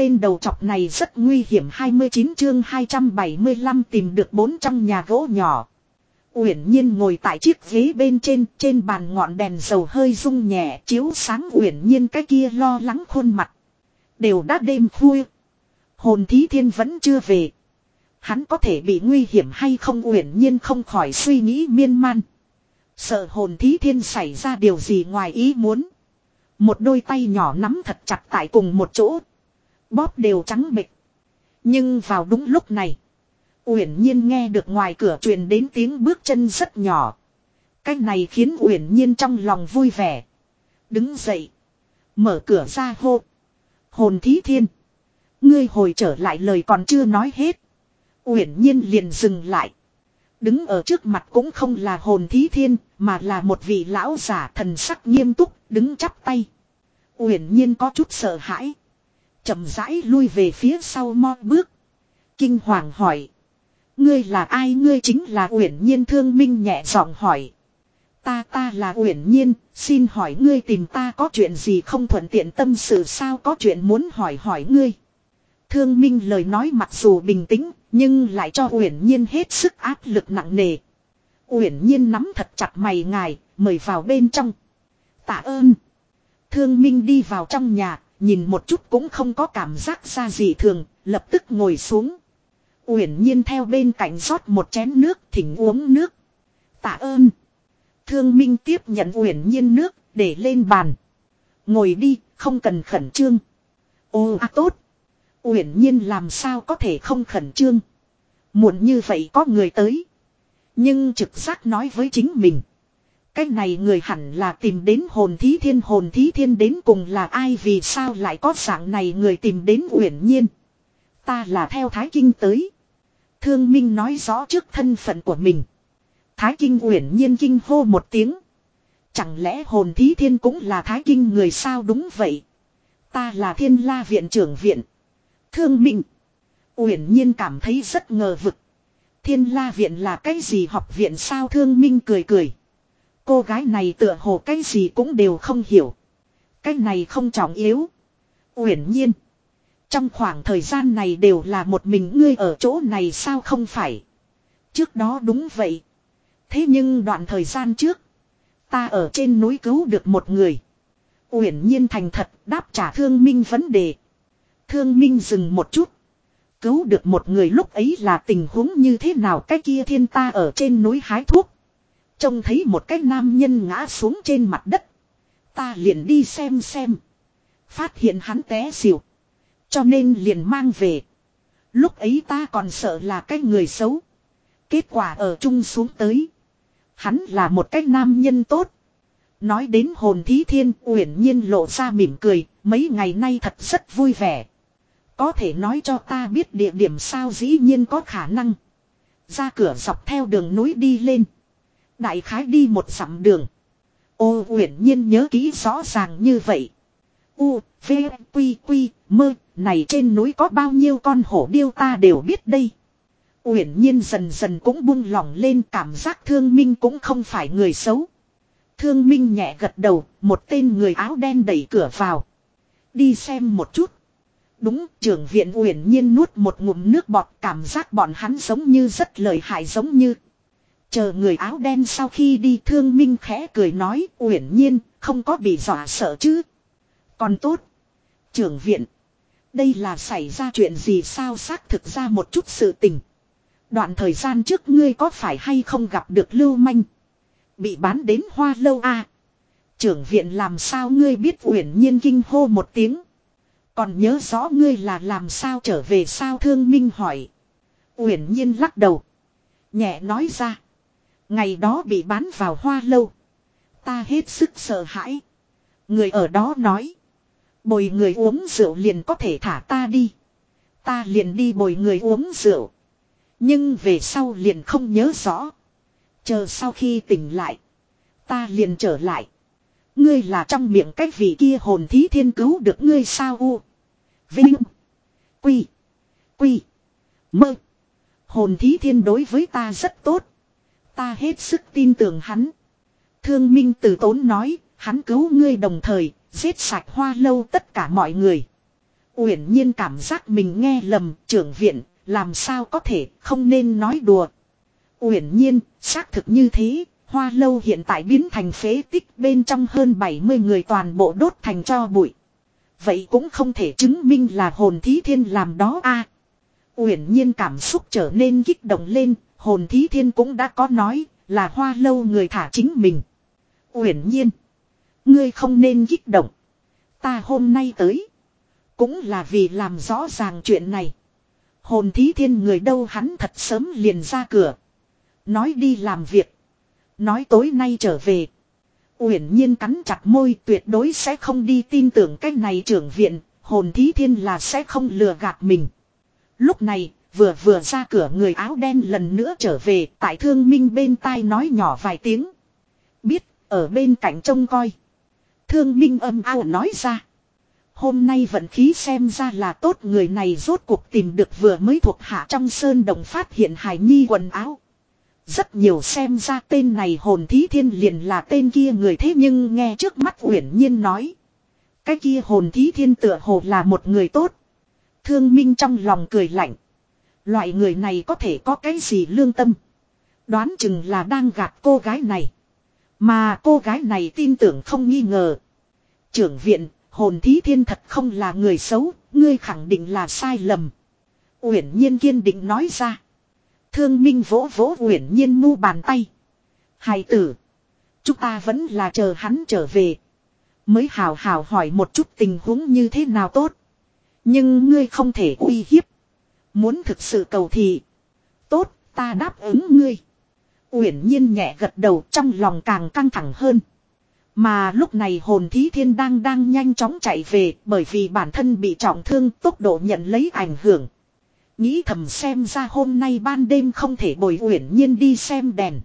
tên đầu chọc này rất nguy hiểm 29 chương 275 tìm được bốn trong nhà gỗ nhỏ. Uyển Nhiên ngồi tại chiếc ghế bên trên, trên bàn ngọn đèn dầu hơi rung nhẹ chiếu sáng Uyển Nhiên cái kia lo lắng khuôn mặt. Đều đã đêm khuya. Hồn thí thiên vẫn chưa về. Hắn có thể bị nguy hiểm hay không Uyển Nhiên không khỏi suy nghĩ miên man. Sợ hồn thí thiên xảy ra điều gì ngoài ý muốn. Một đôi tay nhỏ nắm thật chặt tại cùng một chỗ. Bóp đều trắng bịch. Nhưng vào đúng lúc này. Uyển Nhiên nghe được ngoài cửa truyền đến tiếng bước chân rất nhỏ. Cái này khiến Uyển Nhiên trong lòng vui vẻ. Đứng dậy. Mở cửa ra hô. Hồn thí thiên. Ngươi hồi trở lại lời còn chưa nói hết. Uyển Nhiên liền dừng lại. Đứng ở trước mặt cũng không là hồn thí thiên, mà là một vị lão giả thần sắc nghiêm túc, đứng chắp tay. Uyển Nhiên có chút sợ hãi chậm rãi lui về phía sau mo bước. Kinh hoàng hỏi. Ngươi là ai ngươi chính là Uyển Nhiên thương minh nhẹ giọng hỏi. Ta ta là Uyển Nhiên, xin hỏi ngươi tìm ta có chuyện gì không thuận tiện tâm sự sao có chuyện muốn hỏi hỏi ngươi. Thương minh lời nói mặc dù bình tĩnh, nhưng lại cho Uyển Nhiên hết sức áp lực nặng nề. Uyển Nhiên nắm thật chặt mày ngài, mời vào bên trong. Tạ ơn. Thương Minh đi vào trong nhà, nhìn một chút cũng không có cảm giác ra gì thường, lập tức ngồi xuống. Uyển Nhiên theo bên cạnh rót một chén nước, thỉnh uống nước. Tạ ơn. Thương Minh tiếp nhận Uyển Nhiên nước, để lên bàn. Ngồi đi, không cần khẩn trương. Ô à tốt. Uyển Nhiên làm sao có thể không khẩn trương. Muộn như vậy có người tới. Nhưng trực giác nói với chính mình. Cái này người hẳn là tìm đến hồn thí thiên, hồn thí thiên đến cùng là ai, vì sao lại có dạng này người tìm đến uyển nhiên. Ta là theo Thái Kinh tới. Thương Minh nói rõ trước thân phận của mình. Thái Kinh uyển nhiên kinh hô một tiếng. Chẳng lẽ hồn thí thiên cũng là Thái Kinh người sao đúng vậy. Ta là thiên la viện trưởng viện. Thương Minh. Uyển nhiên cảm thấy rất ngờ vực. Thiên la viện là cái gì học viện sao thương minh cười cười. Cô gái này tựa hồ cái gì cũng đều không hiểu. Cái này không trọng yếu. Uyển nhiên. Trong khoảng thời gian này đều là một mình ngươi ở chỗ này sao không phải. Trước đó đúng vậy. Thế nhưng đoạn thời gian trước. Ta ở trên núi cứu được một người. Uyển nhiên thành thật đáp trả thương minh vấn đề. Thương minh dừng một chút. Cứu được một người lúc ấy là tình huống như thế nào cái kia thiên ta ở trên núi hái thuốc. Trông thấy một cái nam nhân ngã xuống trên mặt đất. Ta liền đi xem xem. Phát hiện hắn té xỉu. Cho nên liền mang về. Lúc ấy ta còn sợ là cái người xấu. Kết quả ở chung xuống tới. Hắn là một cái nam nhân tốt. Nói đến hồn thí thiên, uyển nhiên lộ ra mỉm cười. Mấy ngày nay thật rất vui vẻ. Có thể nói cho ta biết địa điểm sao dĩ nhiên có khả năng. Ra cửa dọc theo đường núi đi lên. Đại khái đi một dặm đường. Ô uyển nhiên nhớ kỹ rõ ràng như vậy. U, V, Quy, Quy, Mơ, này trên núi có bao nhiêu con hổ điêu ta đều biết đây. Uyển nhiên dần dần cũng buông lỏng lên cảm giác thương minh cũng không phải người xấu. Thương minh nhẹ gật đầu, một tên người áo đen đẩy cửa vào. Đi xem một chút. Đúng, trưởng viện uyển nhiên nuốt một ngụm nước bọt cảm giác bọn hắn giống như rất lợi hại giống như. Chờ người áo đen sau khi đi thương minh khẽ cười nói, uyển nhiên, không có bị dọa sợ chứ. Còn tốt. Trưởng viện. Đây là xảy ra chuyện gì sao xác thực ra một chút sự tình. Đoạn thời gian trước ngươi có phải hay không gặp được lưu manh. Bị bán đến hoa lâu a à? Trưởng viện làm sao ngươi biết uyển nhiên kinh hô một tiếng. Còn nhớ rõ ngươi là làm sao trở về sao thương minh hỏi. Uyển nhiên lắc đầu. Nhẹ nói ra. Ngày đó bị bán vào hoa lâu. Ta hết sức sợ hãi. Người ở đó nói. Bồi người uống rượu liền có thể thả ta đi. Ta liền đi bồi người uống rượu. Nhưng về sau liền không nhớ rõ. Chờ sau khi tỉnh lại. Ta liền trở lại. Ngươi là trong miệng cái vị kia hồn thí thiên cứu được ngươi sao u. Vinh. Quy. Quy. Mơ. Hồn thí thiên đối với ta rất tốt. Ta hết sức tin tưởng hắn. Thương Minh Tử tốn nói, hắn cứu ngươi đồng thời, giết sạch hoa lâu tất cả mọi người. Uyển nhiên cảm giác mình nghe lầm, trưởng viện, làm sao có thể, không nên nói đùa. Uyển nhiên, xác thực như thế, hoa lâu hiện tại biến thành phế tích bên trong hơn 70 người toàn bộ đốt thành cho bụi. Vậy cũng không thể chứng minh là hồn thí thiên làm đó a. Uyển nhiên cảm xúc trở nên kích động lên, hồn thí thiên cũng đã có nói, là hoa lâu người thả chính mình. Uyển nhiên, ngươi không nên kích động. Ta hôm nay tới, cũng là vì làm rõ ràng chuyện này. Hồn thí thiên người đâu hắn thật sớm liền ra cửa. Nói đi làm việc. Nói tối nay trở về. Uyển nhiên cắn chặt môi tuyệt đối sẽ không đi tin tưởng cái này trưởng viện, hồn thí thiên là sẽ không lừa gạt mình. Lúc này, vừa vừa ra cửa người áo đen lần nữa trở về, tại thương minh bên tai nói nhỏ vài tiếng. Biết, ở bên cạnh trông coi. Thương minh âm ao nói ra. Hôm nay vận khí xem ra là tốt người này rốt cuộc tìm được vừa mới thuộc hạ trong sơn đồng phát hiện hài nhi quần áo. Rất nhiều xem ra tên này hồn thí thiên liền là tên kia người thế nhưng nghe trước mắt uyển nhiên nói. Cái kia hồn thí thiên tựa hồ là một người tốt. Thương minh trong lòng cười lạnh. Loại người này có thể có cái gì lương tâm. Đoán chừng là đang gạt cô gái này. Mà cô gái này tin tưởng không nghi ngờ. Trưởng viện, hồn thí thiên thật không là người xấu, ngươi khẳng định là sai lầm. Uyển nhiên kiên định nói ra. Thương Minh vỗ vỗ uyển nhiên mu bàn tay. Hài tử. Chúng ta vẫn là chờ hắn trở về. Mới hào hào hỏi một chút tình huống như thế nào tốt. Nhưng ngươi không thể uy hiếp. Muốn thực sự cầu thị. Tốt, ta đáp ứng ngươi. Uyển nhiên nhẹ gật đầu trong lòng càng căng thẳng hơn. Mà lúc này hồn thí thiên đang đang nhanh chóng chạy về bởi vì bản thân bị trọng thương tốc độ nhận lấy ảnh hưởng. Nghĩ thầm xem ra hôm nay ban đêm không thể bồi Uyển Nhiên đi xem đèn.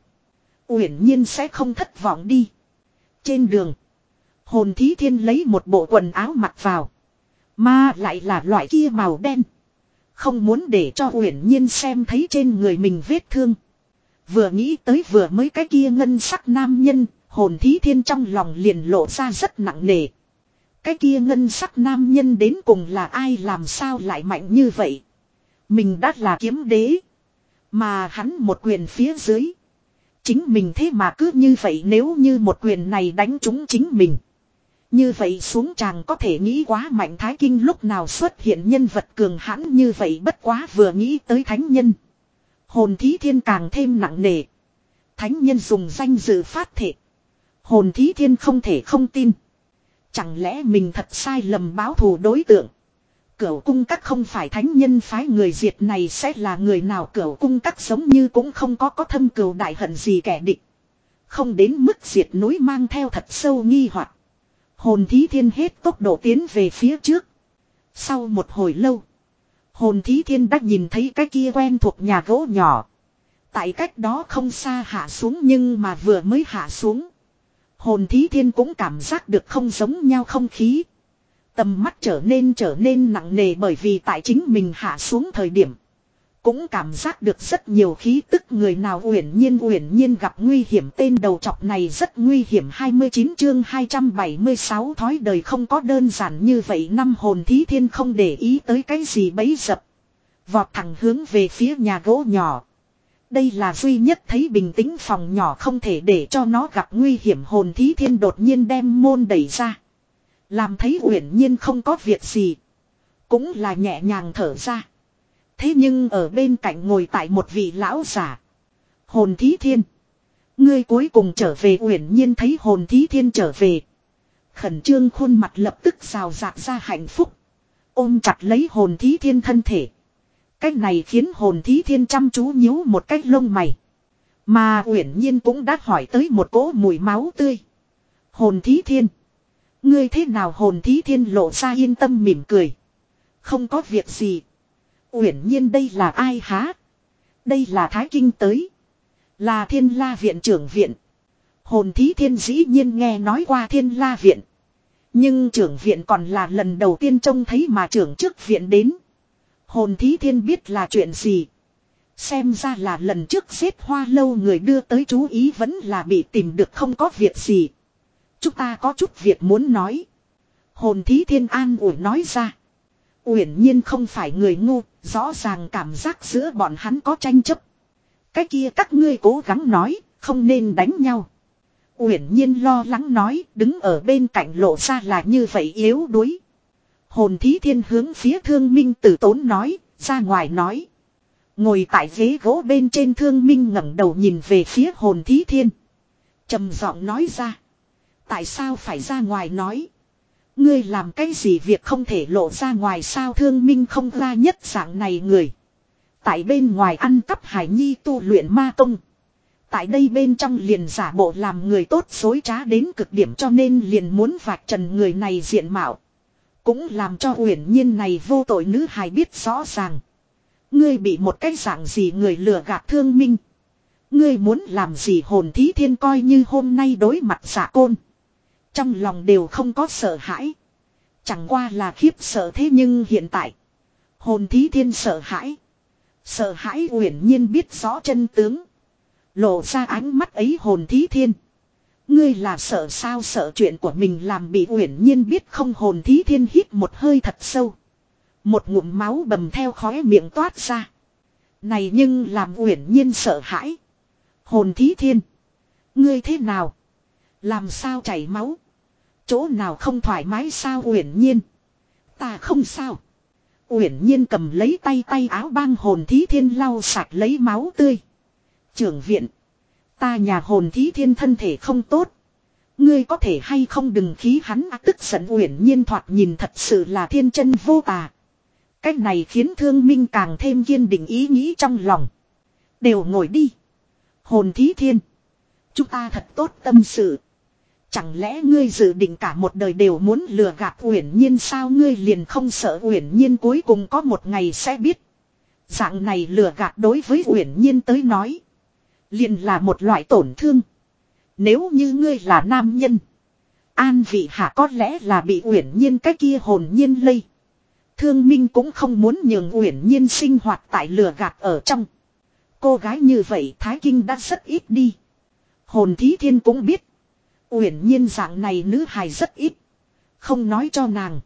Uyển Nhiên sẽ không thất vọng đi. Trên đường. Hồn thí thiên lấy một bộ quần áo mặc vào. Mà lại là loại kia màu đen. Không muốn để cho Uyển Nhiên xem thấy trên người mình vết thương. Vừa nghĩ tới vừa mới cái kia ngân sắc nam nhân, hồn thí thiên trong lòng liền lộ ra rất nặng nề. Cái kia ngân sắc nam nhân đến cùng là ai làm sao lại mạnh như vậy. Mình đã là kiếm đế. Mà hắn một quyền phía dưới. Chính mình thế mà cứ như vậy nếu như một quyền này đánh trúng chính mình. Như vậy xuống chàng có thể nghĩ quá mạnh thái kinh lúc nào xuất hiện nhân vật cường hãn như vậy bất quá vừa nghĩ tới thánh nhân. Hồn thí thiên càng thêm nặng nề. Thánh nhân dùng danh dự phát thể. Hồn thí thiên không thể không tin. Chẳng lẽ mình thật sai lầm báo thù đối tượng. Cửu cung các không phải thánh nhân phái người diệt này sẽ là người nào cửu cung các giống như cũng không có có thâm cừu đại hận gì kẻ địch. Không đến mức diệt núi mang theo thật sâu nghi hoặc Hồn thí thiên hết tốc độ tiến về phía trước. Sau một hồi lâu. Hồn thí thiên đã nhìn thấy cái kia quen thuộc nhà gỗ nhỏ. Tại cách đó không xa hạ xuống nhưng mà vừa mới hạ xuống. Hồn thí thiên cũng cảm giác được không giống nhau không khí. Tầm mắt trở nên trở nên nặng nề bởi vì tại chính mình hạ xuống thời điểm. Cũng cảm giác được rất nhiều khí tức người nào uyển nhiên uyển nhiên gặp nguy hiểm tên đầu chọc này rất nguy hiểm 29 chương 276 thói đời không có đơn giản như vậy năm hồn thí thiên không để ý tới cái gì bấy dập. Vọt thẳng hướng về phía nhà gỗ nhỏ. Đây là duy nhất thấy bình tĩnh phòng nhỏ không thể để cho nó gặp nguy hiểm hồn thí thiên đột nhiên đem môn đẩy ra. Làm thấy uyển nhiên không có việc gì. Cũng là nhẹ nhàng thở ra. Thế nhưng ở bên cạnh ngồi tại một vị lão giả. Hồn thí thiên. Ngươi cuối cùng trở về uyển nhiên thấy hồn thí thiên trở về. Khẩn trương khuôn mặt lập tức rào rạc ra hạnh phúc. Ôm chặt lấy hồn thí thiên thân thể. Cách này khiến hồn thí thiên chăm chú nhíu một cách lông mày. Mà uyển nhiên cũng đã hỏi tới một cỗ mùi máu tươi. Hồn thí thiên. Ngươi thế nào hồn thí thiên lộ ra yên tâm mỉm cười. Không có việc gì. Uyển nhiên đây là ai há? Đây là Thái Kinh tới. Là thiên la viện trưởng viện. Hồn thí thiên dĩ nhiên nghe nói qua thiên la viện. Nhưng trưởng viện còn là lần đầu tiên trông thấy mà trưởng trước viện đến. Hồn thí thiên biết là chuyện gì. Xem ra là lần trước xếp hoa lâu người đưa tới chú ý vẫn là bị tìm được không có việc gì. Chúng ta có chút việc muốn nói. Hồn thí thiên an ủi nói ra. Uyển nhiên không phải người ngu, rõ ràng cảm giác giữa bọn hắn có tranh chấp. Cái kia các ngươi cố gắng nói, không nên đánh nhau. Uyển nhiên lo lắng nói, đứng ở bên cạnh lộ ra là như vậy yếu đuối. Hồn thí thiên hướng phía thương minh tử tốn nói, ra ngoài nói. Ngồi tại ghế gỗ bên trên thương minh ngẩng đầu nhìn về phía hồn thí thiên. trầm giọng nói ra. Tại sao phải ra ngoài nói. Ngươi làm cái gì việc không thể lộ ra ngoài sao thương minh không ra nhất dạng này người. Tại bên ngoài ăn cắp hải nhi tu luyện ma công. Tại đây bên trong liền giả bộ làm người tốt dối trá đến cực điểm cho nên liền muốn vạch trần người này diện mạo. Cũng làm cho uyển nhiên này vô tội nữ hài biết rõ ràng. Ngươi bị một cái dạng gì người lừa gạt thương minh. Ngươi muốn làm gì hồn thí thiên coi như hôm nay đối mặt giả côn. Trong lòng đều không có sợ hãi. Chẳng qua là khiếp sợ thế nhưng hiện tại. Hồn thí thiên sợ hãi. Sợ hãi uyển nhiên biết rõ chân tướng. Lộ ra ánh mắt ấy hồn thí thiên. Ngươi là sợ sao sợ chuyện của mình làm bị uyển nhiên biết không hồn thí thiên hít một hơi thật sâu. Một ngụm máu bầm theo khóe miệng toát ra. Này nhưng làm uyển nhiên sợ hãi. Hồn thí thiên. Ngươi thế nào? Làm sao chảy máu? Chỗ nào không thoải mái sao uyển nhiên? Ta không sao. Uyển nhiên cầm lấy tay tay áo băng hồn thí thiên lau sạch lấy máu tươi. Trưởng viện. Ta nhà hồn thí thiên thân thể không tốt. Ngươi có thể hay không đừng khí hắn à, tức giận uyển nhiên thoạt nhìn thật sự là thiên chân vô tà. Cách này khiến thương minh càng thêm kiên định ý nghĩ trong lòng. Đều ngồi đi. Hồn thí thiên. Chúng ta thật tốt tâm sự. Chẳng lẽ ngươi dự định cả một đời đều muốn lừa gạt uyển nhiên sao ngươi liền không sợ uyển nhiên cuối cùng có một ngày sẽ biết. Dạng này lừa gạt đối với uyển nhiên tới nói. Liền là một loại tổn thương. Nếu như ngươi là nam nhân. An vị hạ có lẽ là bị uyển nhiên cái kia hồn nhiên lây. Thương Minh cũng không muốn nhường uyển nhiên sinh hoạt tại lừa gạt ở trong. Cô gái như vậy, Thái Kinh đã rất ít đi. Hồn Thí Thiên cũng biết. Uyển nhiên dạng này nữ hài rất ít. Không nói cho nàng.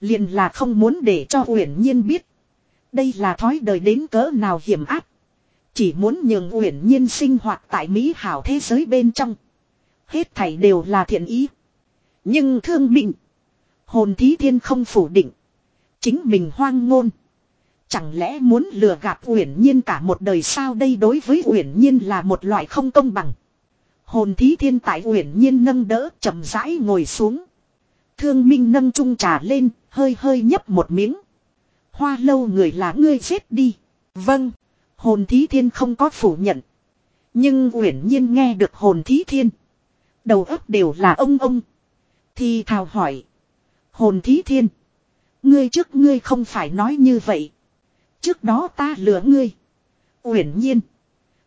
Liền là không muốn để cho Uyển nhiên biết. Đây là thói đời đến cỡ nào hiểm áp. Chỉ muốn nhường Uyển nhiên sinh hoạt tại Mỹ hảo thế giới bên trong. Hết thảy đều là thiện ý. Nhưng thương mình. Hồn thí thiên không phủ định. Chính mình hoang ngôn. Chẳng lẽ muốn lừa gạt Uyển Nhiên cả một đời sao đây đối với Uyển Nhiên là một loại không công bằng. Hồn thí thiên tại Uyển Nhiên nâng đỡ chậm rãi ngồi xuống. Thương Minh nâng chung trà lên, hơi hơi nhấp một miếng. Hoa lâu người là ngươi chết đi. Vâng. Hồn thí thiên không có phủ nhận. Nhưng Uyển Nhiên nghe được hồn thí thiên. Đầu óc đều là ông ông. Thì thào hỏi. Hồn thí thiên. Ngươi trước ngươi không phải nói như vậy. Trước đó ta lừa ngươi. Uyển nhiên.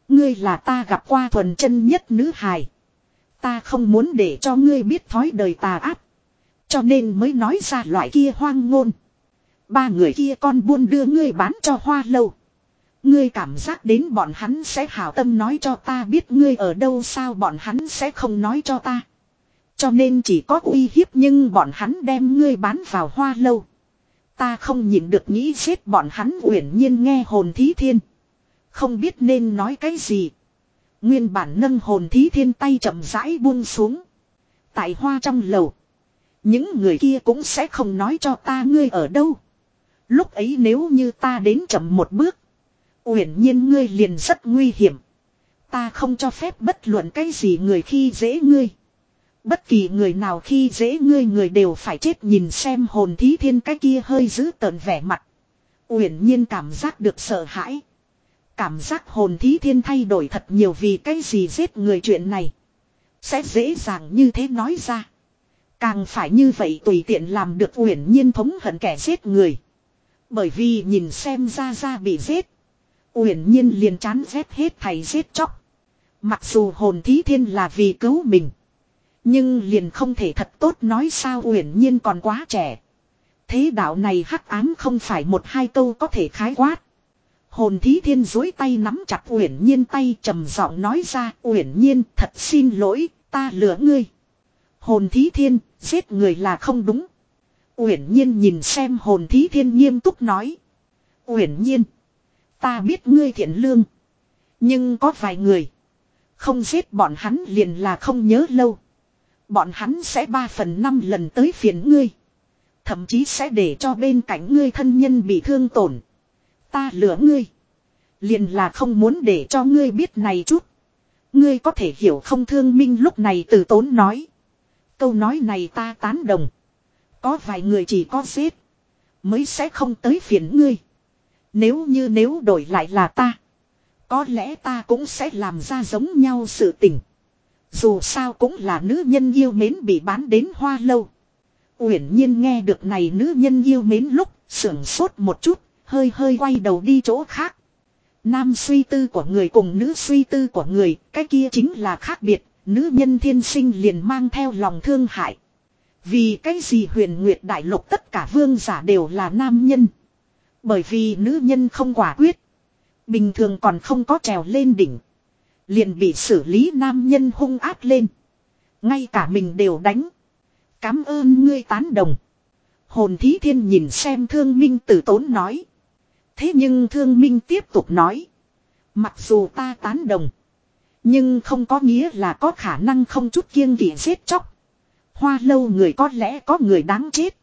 Ngươi là ta gặp qua thuần chân nhất nữ hài. Ta không muốn để cho ngươi biết thói đời tà ác. Cho nên mới nói ra loại kia hoang ngôn. Ba người kia con buôn đưa ngươi bán cho hoa lâu. Ngươi cảm giác đến bọn hắn sẽ hảo tâm nói cho ta biết ngươi ở đâu sao bọn hắn sẽ không nói cho ta. Cho nên chỉ có uy hiếp nhưng bọn hắn đem ngươi bán vào hoa lâu. Ta không nhìn được nghĩ giết bọn hắn uyển nhiên nghe hồn thí thiên. Không biết nên nói cái gì. Nguyên bản nâng hồn thí thiên tay chậm rãi buông xuống. Tại hoa trong lầu. Những người kia cũng sẽ không nói cho ta ngươi ở đâu. Lúc ấy nếu như ta đến chậm một bước. Uyển nhiên ngươi liền rất nguy hiểm. Ta không cho phép bất luận cái gì người khi dễ ngươi. Bất kỳ người nào khi dễ ngươi, người đều phải chết nhìn xem hồn thí thiên cái kia hơi giữ tợn vẻ mặt. Uyển nhiên cảm giác được sợ hãi. Cảm giác hồn thí thiên thay đổi thật nhiều vì cái gì giết người chuyện này. Sẽ dễ dàng như thế nói ra. Càng phải như vậy tùy tiện làm được uyển nhiên thống hận kẻ giết người. Bởi vì nhìn xem ra ra bị giết. Uyển nhiên liền chán giết hết thầy giết chóc. Mặc dù hồn thí thiên là vì cứu mình. Nhưng liền không thể thật tốt nói sao uyển nhiên còn quá trẻ. Thế đạo này hắc ám không phải một hai câu có thể khái quát. Hồn thí thiên dối tay nắm chặt uyển nhiên tay trầm giọng nói ra, uyển nhiên, thật xin lỗi, ta lừa ngươi. Hồn thí thiên, giết người là không đúng. Uyển Nhiên nhìn xem hồn thí thiên nghiêm túc nói. Uyển Nhiên. Ta biết ngươi thiện lương. Nhưng có vài người. Không giết bọn hắn liền là không nhớ lâu. Bọn hắn sẽ ba phần năm lần tới phiền ngươi. Thậm chí sẽ để cho bên cạnh ngươi thân nhân bị thương tổn. Ta lửa ngươi. Liền là không muốn để cho ngươi biết này chút. Ngươi có thể hiểu không thương minh lúc này từ tốn nói. Câu nói này ta tán đồng. Có vài người chỉ có xếp. Mới sẽ không tới phiền ngươi. Nếu như nếu đổi lại là ta. Có lẽ ta cũng sẽ làm ra giống nhau sự tình. Dù sao cũng là nữ nhân yêu mến bị bán đến hoa lâu. Uyển nhiên nghe được này nữ nhân yêu mến lúc sưởng sốt một chút, hơi hơi quay đầu đi chỗ khác. Nam suy tư của người cùng nữ suy tư của người, cái kia chính là khác biệt, nữ nhân thiên sinh liền mang theo lòng thương hại. Vì cái gì huyền nguyệt đại lục tất cả vương giả đều là nam nhân. Bởi vì nữ nhân không quả quyết. Bình thường còn không có trèo lên đỉnh. Liền bị xử lý nam nhân hung ác lên. Ngay cả mình đều đánh. Cám ơn ngươi tán đồng. Hồn thí thiên nhìn xem thương minh tử tốn nói. Thế nhưng thương minh tiếp tục nói. Mặc dù ta tán đồng. Nhưng không có nghĩa là có khả năng không chút kiêng kỵ giết chóc. Hoa lâu người có lẽ có người đáng chết.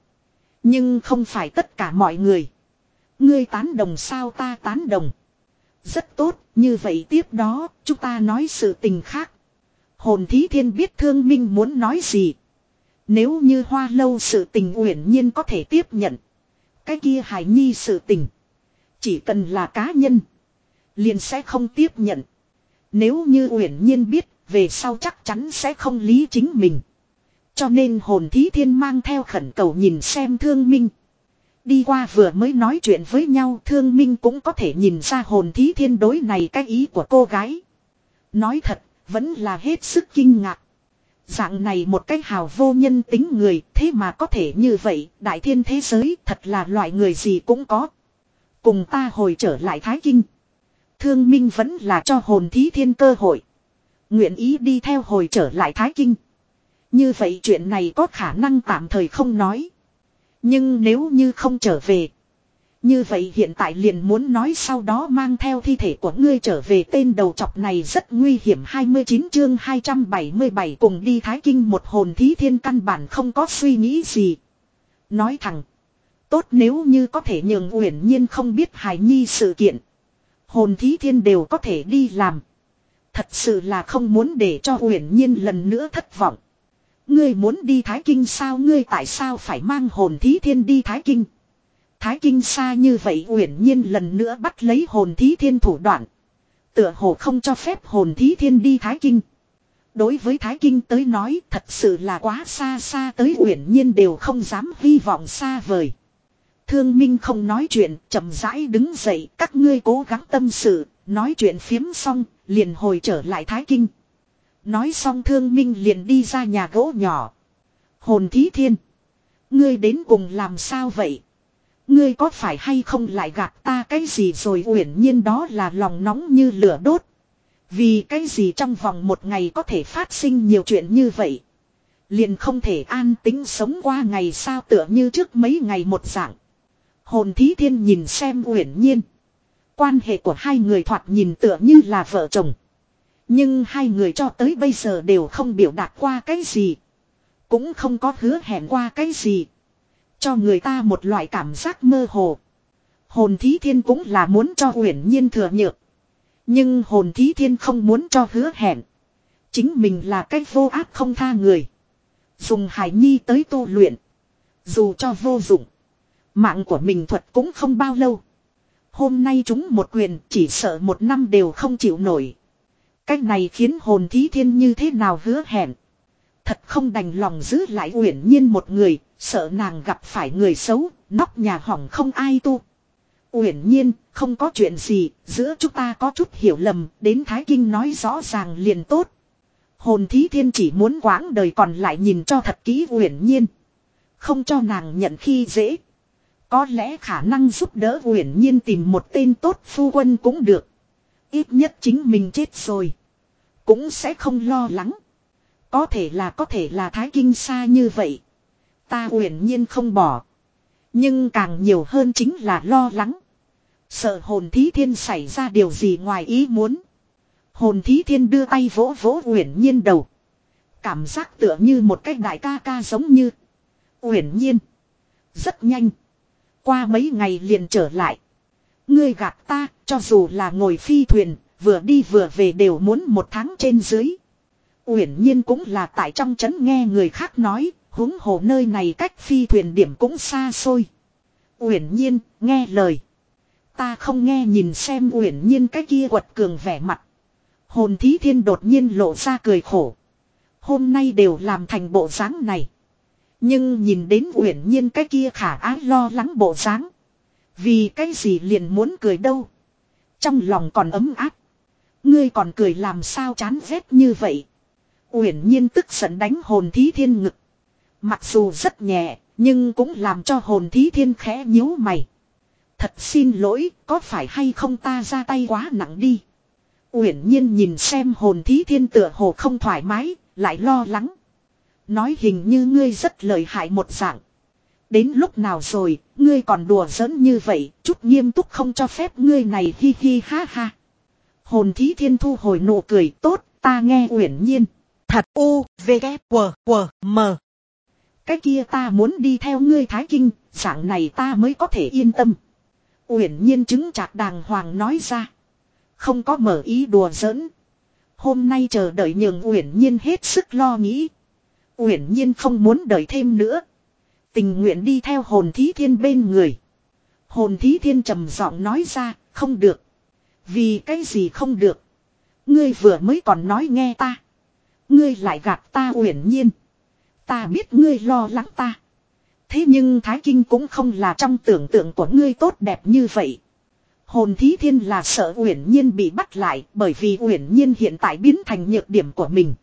Nhưng không phải tất cả mọi người. Ngươi tán đồng sao ta tán đồng. Rất tốt, như vậy tiếp đó, chúng ta nói sự tình khác. Hồn thí thiên biết thương minh muốn nói gì. Nếu như hoa lâu sự tình uyển nhiên có thể tiếp nhận. Cái kia hải nhi sự tình. Chỉ cần là cá nhân. Liền sẽ không tiếp nhận. Nếu như uyển nhiên biết, về sau chắc chắn sẽ không lý chính mình. Cho nên hồn thí thiên mang theo khẩn cầu nhìn xem thương minh. Đi qua vừa mới nói chuyện với nhau thương minh cũng có thể nhìn ra hồn thí thiên đối này cái ý của cô gái. Nói thật, vẫn là hết sức kinh ngạc. Dạng này một cái hào vô nhân tính người thế mà có thể như vậy, đại thiên thế giới thật là loại người gì cũng có. Cùng ta hồi trở lại Thái Kinh. Thương Minh vẫn là cho hồn thí thiên cơ hội. Nguyện ý đi theo hồi trở lại Thái Kinh. Như vậy chuyện này có khả năng tạm thời không nói. Nhưng nếu như không trở về. Như vậy hiện tại liền muốn nói sau đó mang theo thi thể của ngươi trở về tên đầu chọc này rất nguy hiểm 29 chương 277 cùng đi Thái Kinh một hồn thí thiên căn bản không có suy nghĩ gì. Nói thẳng. Tốt nếu như có thể nhường uyển nhiên không biết hài nhi sự kiện. Hồn thí thiên đều có thể đi làm. Thật sự là không muốn để cho uyển nhiên lần nữa thất vọng. Ngươi muốn đi Thái Kinh sao ngươi tại sao phải mang hồn thí thiên đi Thái Kinh? Thái Kinh xa như vậy uyển nhiên lần nữa bắt lấy hồn thí thiên thủ đoạn. Tựa hồ không cho phép hồn thí thiên đi Thái Kinh. Đối với Thái Kinh tới nói, thật sự là quá xa xa tới uyển nhiên đều không dám hy vọng xa vời. Thương Minh không nói chuyện, chậm rãi đứng dậy, các ngươi cố gắng tâm sự, nói chuyện phiếm xong, liền hồi trở lại Thái Kinh. Nói xong Thương Minh liền đi ra nhà gỗ nhỏ. Hồn thí thiên. Ngươi đến cùng làm sao vậy? Ngươi có phải hay không lại gạt ta cái gì rồi uyển nhiên đó là lòng nóng như lửa đốt. Vì cái gì trong vòng một ngày có thể phát sinh nhiều chuyện như vậy. Liền không thể an tính sống qua ngày sao tựa như trước mấy ngày một dạng. Hồn thí thiên nhìn xem uyển nhiên. Quan hệ của hai người thoạt nhìn tựa như là vợ chồng. Nhưng hai người cho tới bây giờ đều không biểu đạt qua cái gì. Cũng không có hứa hẹn qua cái gì. Cho người ta một loại cảm giác mơ hồ. Hồn thí thiên cũng là muốn cho uyển nhiên thừa nhược. Nhưng hồn thí thiên không muốn cho hứa hẹn. Chính mình là cái vô ác không tha người. Dùng hải nhi tới tu luyện. Dù cho vô dụng. Mạng của mình thuật cũng không bao lâu. Hôm nay chúng một quyền chỉ sợ một năm đều không chịu nổi. Cách này khiến hồn thí thiên như thế nào hứa hẹn. Thật không đành lòng giữ lại uyển nhiên một người, sợ nàng gặp phải người xấu, nóc nhà hỏng không ai tu. Uyển nhiên, không có chuyện gì, giữa chúng ta có chút hiểu lầm, đến Thái Kinh nói rõ ràng liền tốt. Hồn thí thiên chỉ muốn quãng đời còn lại nhìn cho thật kỹ uyển nhiên. Không cho nàng nhận khi dễ. Có lẽ khả năng giúp đỡ uyển nhiên tìm một tên tốt phu quân cũng được. Ít nhất chính mình chết rồi. Cũng sẽ không lo lắng. Có thể là, có thể là thái kinh xa như vậy. Ta uyển nhiên không bỏ. Nhưng càng nhiều hơn chính là lo lắng. Sợ hồn thí thiên xảy ra điều gì ngoài ý muốn. Hồn thí thiên đưa tay vỗ vỗ uyển nhiên đầu. Cảm giác tựa như một cách đại ca ca giống như. Uyển nhiên. Rất nhanh. Qua mấy ngày liền trở lại. Ngươi gạt ta, cho dù là ngồi phi thuyền, vừa đi vừa về đều muốn một tháng trên dưới. Uyển nhiên cũng là tại trong trấn nghe người khác nói, huống hồ nơi này cách phi thuyền điểm cũng xa xôi. Uyển nhiên, nghe lời. Ta không nghe nhìn xem uyển nhiên cái kia quật cường vẻ mặt. Hồn thí thiên đột nhiên lộ ra cười khổ. Hôm nay đều làm thành bộ dáng này. Nhưng nhìn đến uyển nhiên cái kia khả ái lo lắng bộ dáng. Vì cái gì liền muốn cười đâu. Trong lòng còn ấm áp. Ngươi còn cười làm sao chán ghét như vậy. Uyển nhiên tức giận đánh hồn thí thiên ngực. Mặc dù rất nhẹ, nhưng cũng làm cho hồn thí thiên khẽ nhíu mày. Thật xin lỗi, có phải hay không ta ra tay quá nặng đi. Uyển nhiên nhìn xem hồn thí thiên tựa hồ không thoải mái, lại lo lắng. Nói hình như ngươi rất lợi hại một dạng. Đến lúc nào rồi, ngươi còn đùa giỡn như vậy, chút nghiêm túc không cho phép ngươi này hi hi ha ha. Hồn thí thiên thu hồi nụ cười tốt, ta nghe uyển nhiên. Thật u, v, k, w, w, m. Cái kia ta muốn đi theo ngươi thái kinh, dạng này ta mới có thể yên tâm. Uyển nhiên chứng chạc đàng hoàng nói ra. Không có mở ý đùa giỡn. Hôm nay chờ đợi nhường Uyển Nhiên hết sức lo nghĩ. Uyển Nhiên không muốn đợi thêm nữa. Tình nguyện đi theo hồn thí thiên bên người. Hồn thí thiên trầm giọng nói ra, không được. Vì cái gì không được. Ngươi vừa mới còn nói nghe ta. Ngươi lại gạt ta uyển nhiên. Ta biết ngươi lo lắng ta. Thế nhưng Thái Kinh cũng không là trong tưởng tượng của ngươi tốt đẹp như vậy. Hồn thí thiên là sợ uyển nhiên bị bắt lại bởi vì uyển nhiên hiện tại biến thành nhược điểm của mình.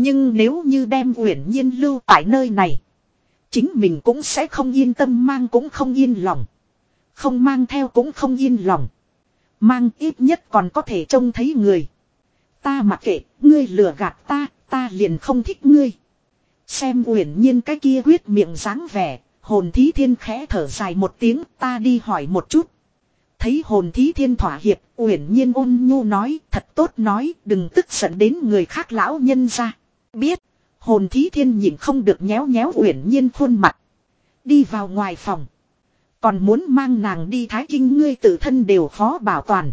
Nhưng nếu như đem uyển nhiên lưu tại nơi này. Chính mình cũng sẽ không yên tâm mang cũng không yên lòng. Không mang theo cũng không yên lòng. Mang ít nhất còn có thể trông thấy người. Ta mặc kệ, ngươi lừa gạt ta, ta liền không thích ngươi. Xem uyển nhiên cái kia quyết miệng dáng vẻ, hồn thí thiên khẽ thở dài một tiếng, ta đi hỏi một chút. Thấy hồn thí thiên thỏa hiệp, uyển nhiên ôn nhu nói, thật tốt nói, đừng tức giận đến người khác lão nhân ra. Biết, hồn thí thiên nhìn không được nhéo nhéo uyển nhiên khuôn mặt. Đi vào ngoài phòng. Còn muốn mang nàng đi thái kinh ngươi tự thân đều khó bảo toàn.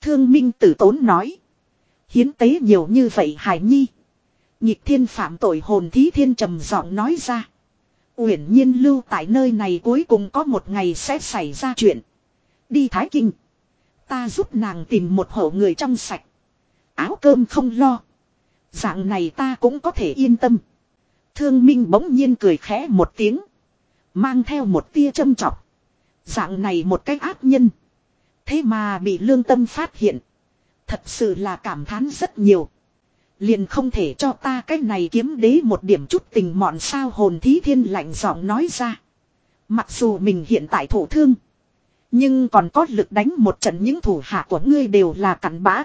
Thương minh tử tốn nói. Hiến tế nhiều như vậy hải nhi. Nhịp thiên phạm tội hồn thí thiên trầm giọng nói ra. Uyển nhiên lưu tại nơi này cuối cùng có một ngày sẽ xảy ra chuyện. Đi Thái Kinh. Ta giúp nàng tìm một hộ người trong sạch. Áo cơm không lo. Dạng này ta cũng có thể yên tâm. Thương Minh bỗng nhiên cười khẽ một tiếng. Mang theo một tia châm chọc. Dạng này một cách ác nhân. Thế mà bị lương tâm phát hiện. Thật sự là cảm thán rất nhiều. Liền không thể cho ta cái này kiếm đế một điểm chút tình mọn sao hồn thí thiên lạnh giọng nói ra. Mặc dù mình hiện tại thổ thương. Nhưng còn có lực đánh một trận những thủ hạ của ngươi đều là cặn bã.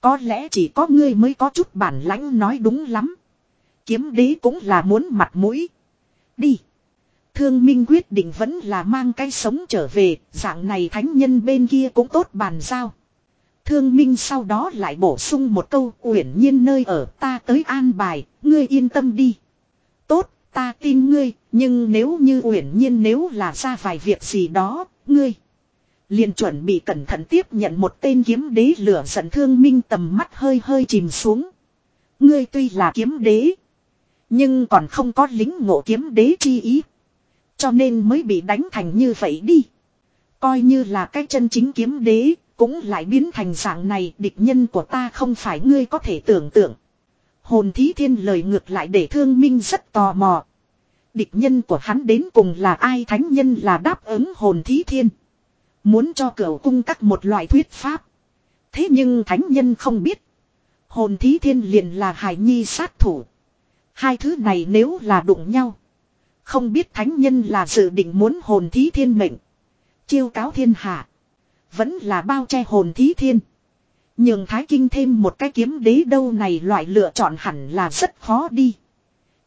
Có lẽ chỉ có ngươi mới có chút bản lãnh nói đúng lắm. Kiếm đế cũng là muốn mặt mũi. Đi. Thương Minh quyết định vẫn là mang cái sống trở về, dạng này thánh nhân bên kia cũng tốt bàn giao. Thương Minh sau đó lại bổ sung một câu uyển nhiên nơi ở ta tới an bài, ngươi yên tâm đi. Tốt, ta tin ngươi, nhưng nếu như uyển nhiên nếu là ra vài việc gì đó, ngươi liền chuẩn bị cẩn thận tiếp nhận một tên kiếm đế lửa giận thương minh tầm mắt hơi hơi chìm xuống. Ngươi tuy là kiếm đế, nhưng còn không có lính ngộ kiếm đế chi ý. Cho nên mới bị đánh thành như vậy đi. Coi như là cái chân chính kiếm đế, cũng lại biến thành dạng này địch nhân của ta không phải ngươi có thể tưởng tượng. Hồn thí thiên lời ngược lại để thương minh rất tò mò. Địch nhân của hắn đến cùng là ai thánh nhân là đáp ứng hồn thí thiên. Muốn cho cửu cung các một loại thuyết pháp. Thế nhưng thánh nhân không biết. Hồn thí thiên liền là hải nhi sát thủ. Hai thứ này nếu là đụng nhau. Không biết thánh nhân là dự định muốn hồn thí thiên mệnh. Chiêu cáo thiên hạ. Vẫn là bao che hồn thí thiên. Nhường Thái Kinh thêm một cái kiếm đế đâu này loại lựa chọn hẳn là rất khó đi.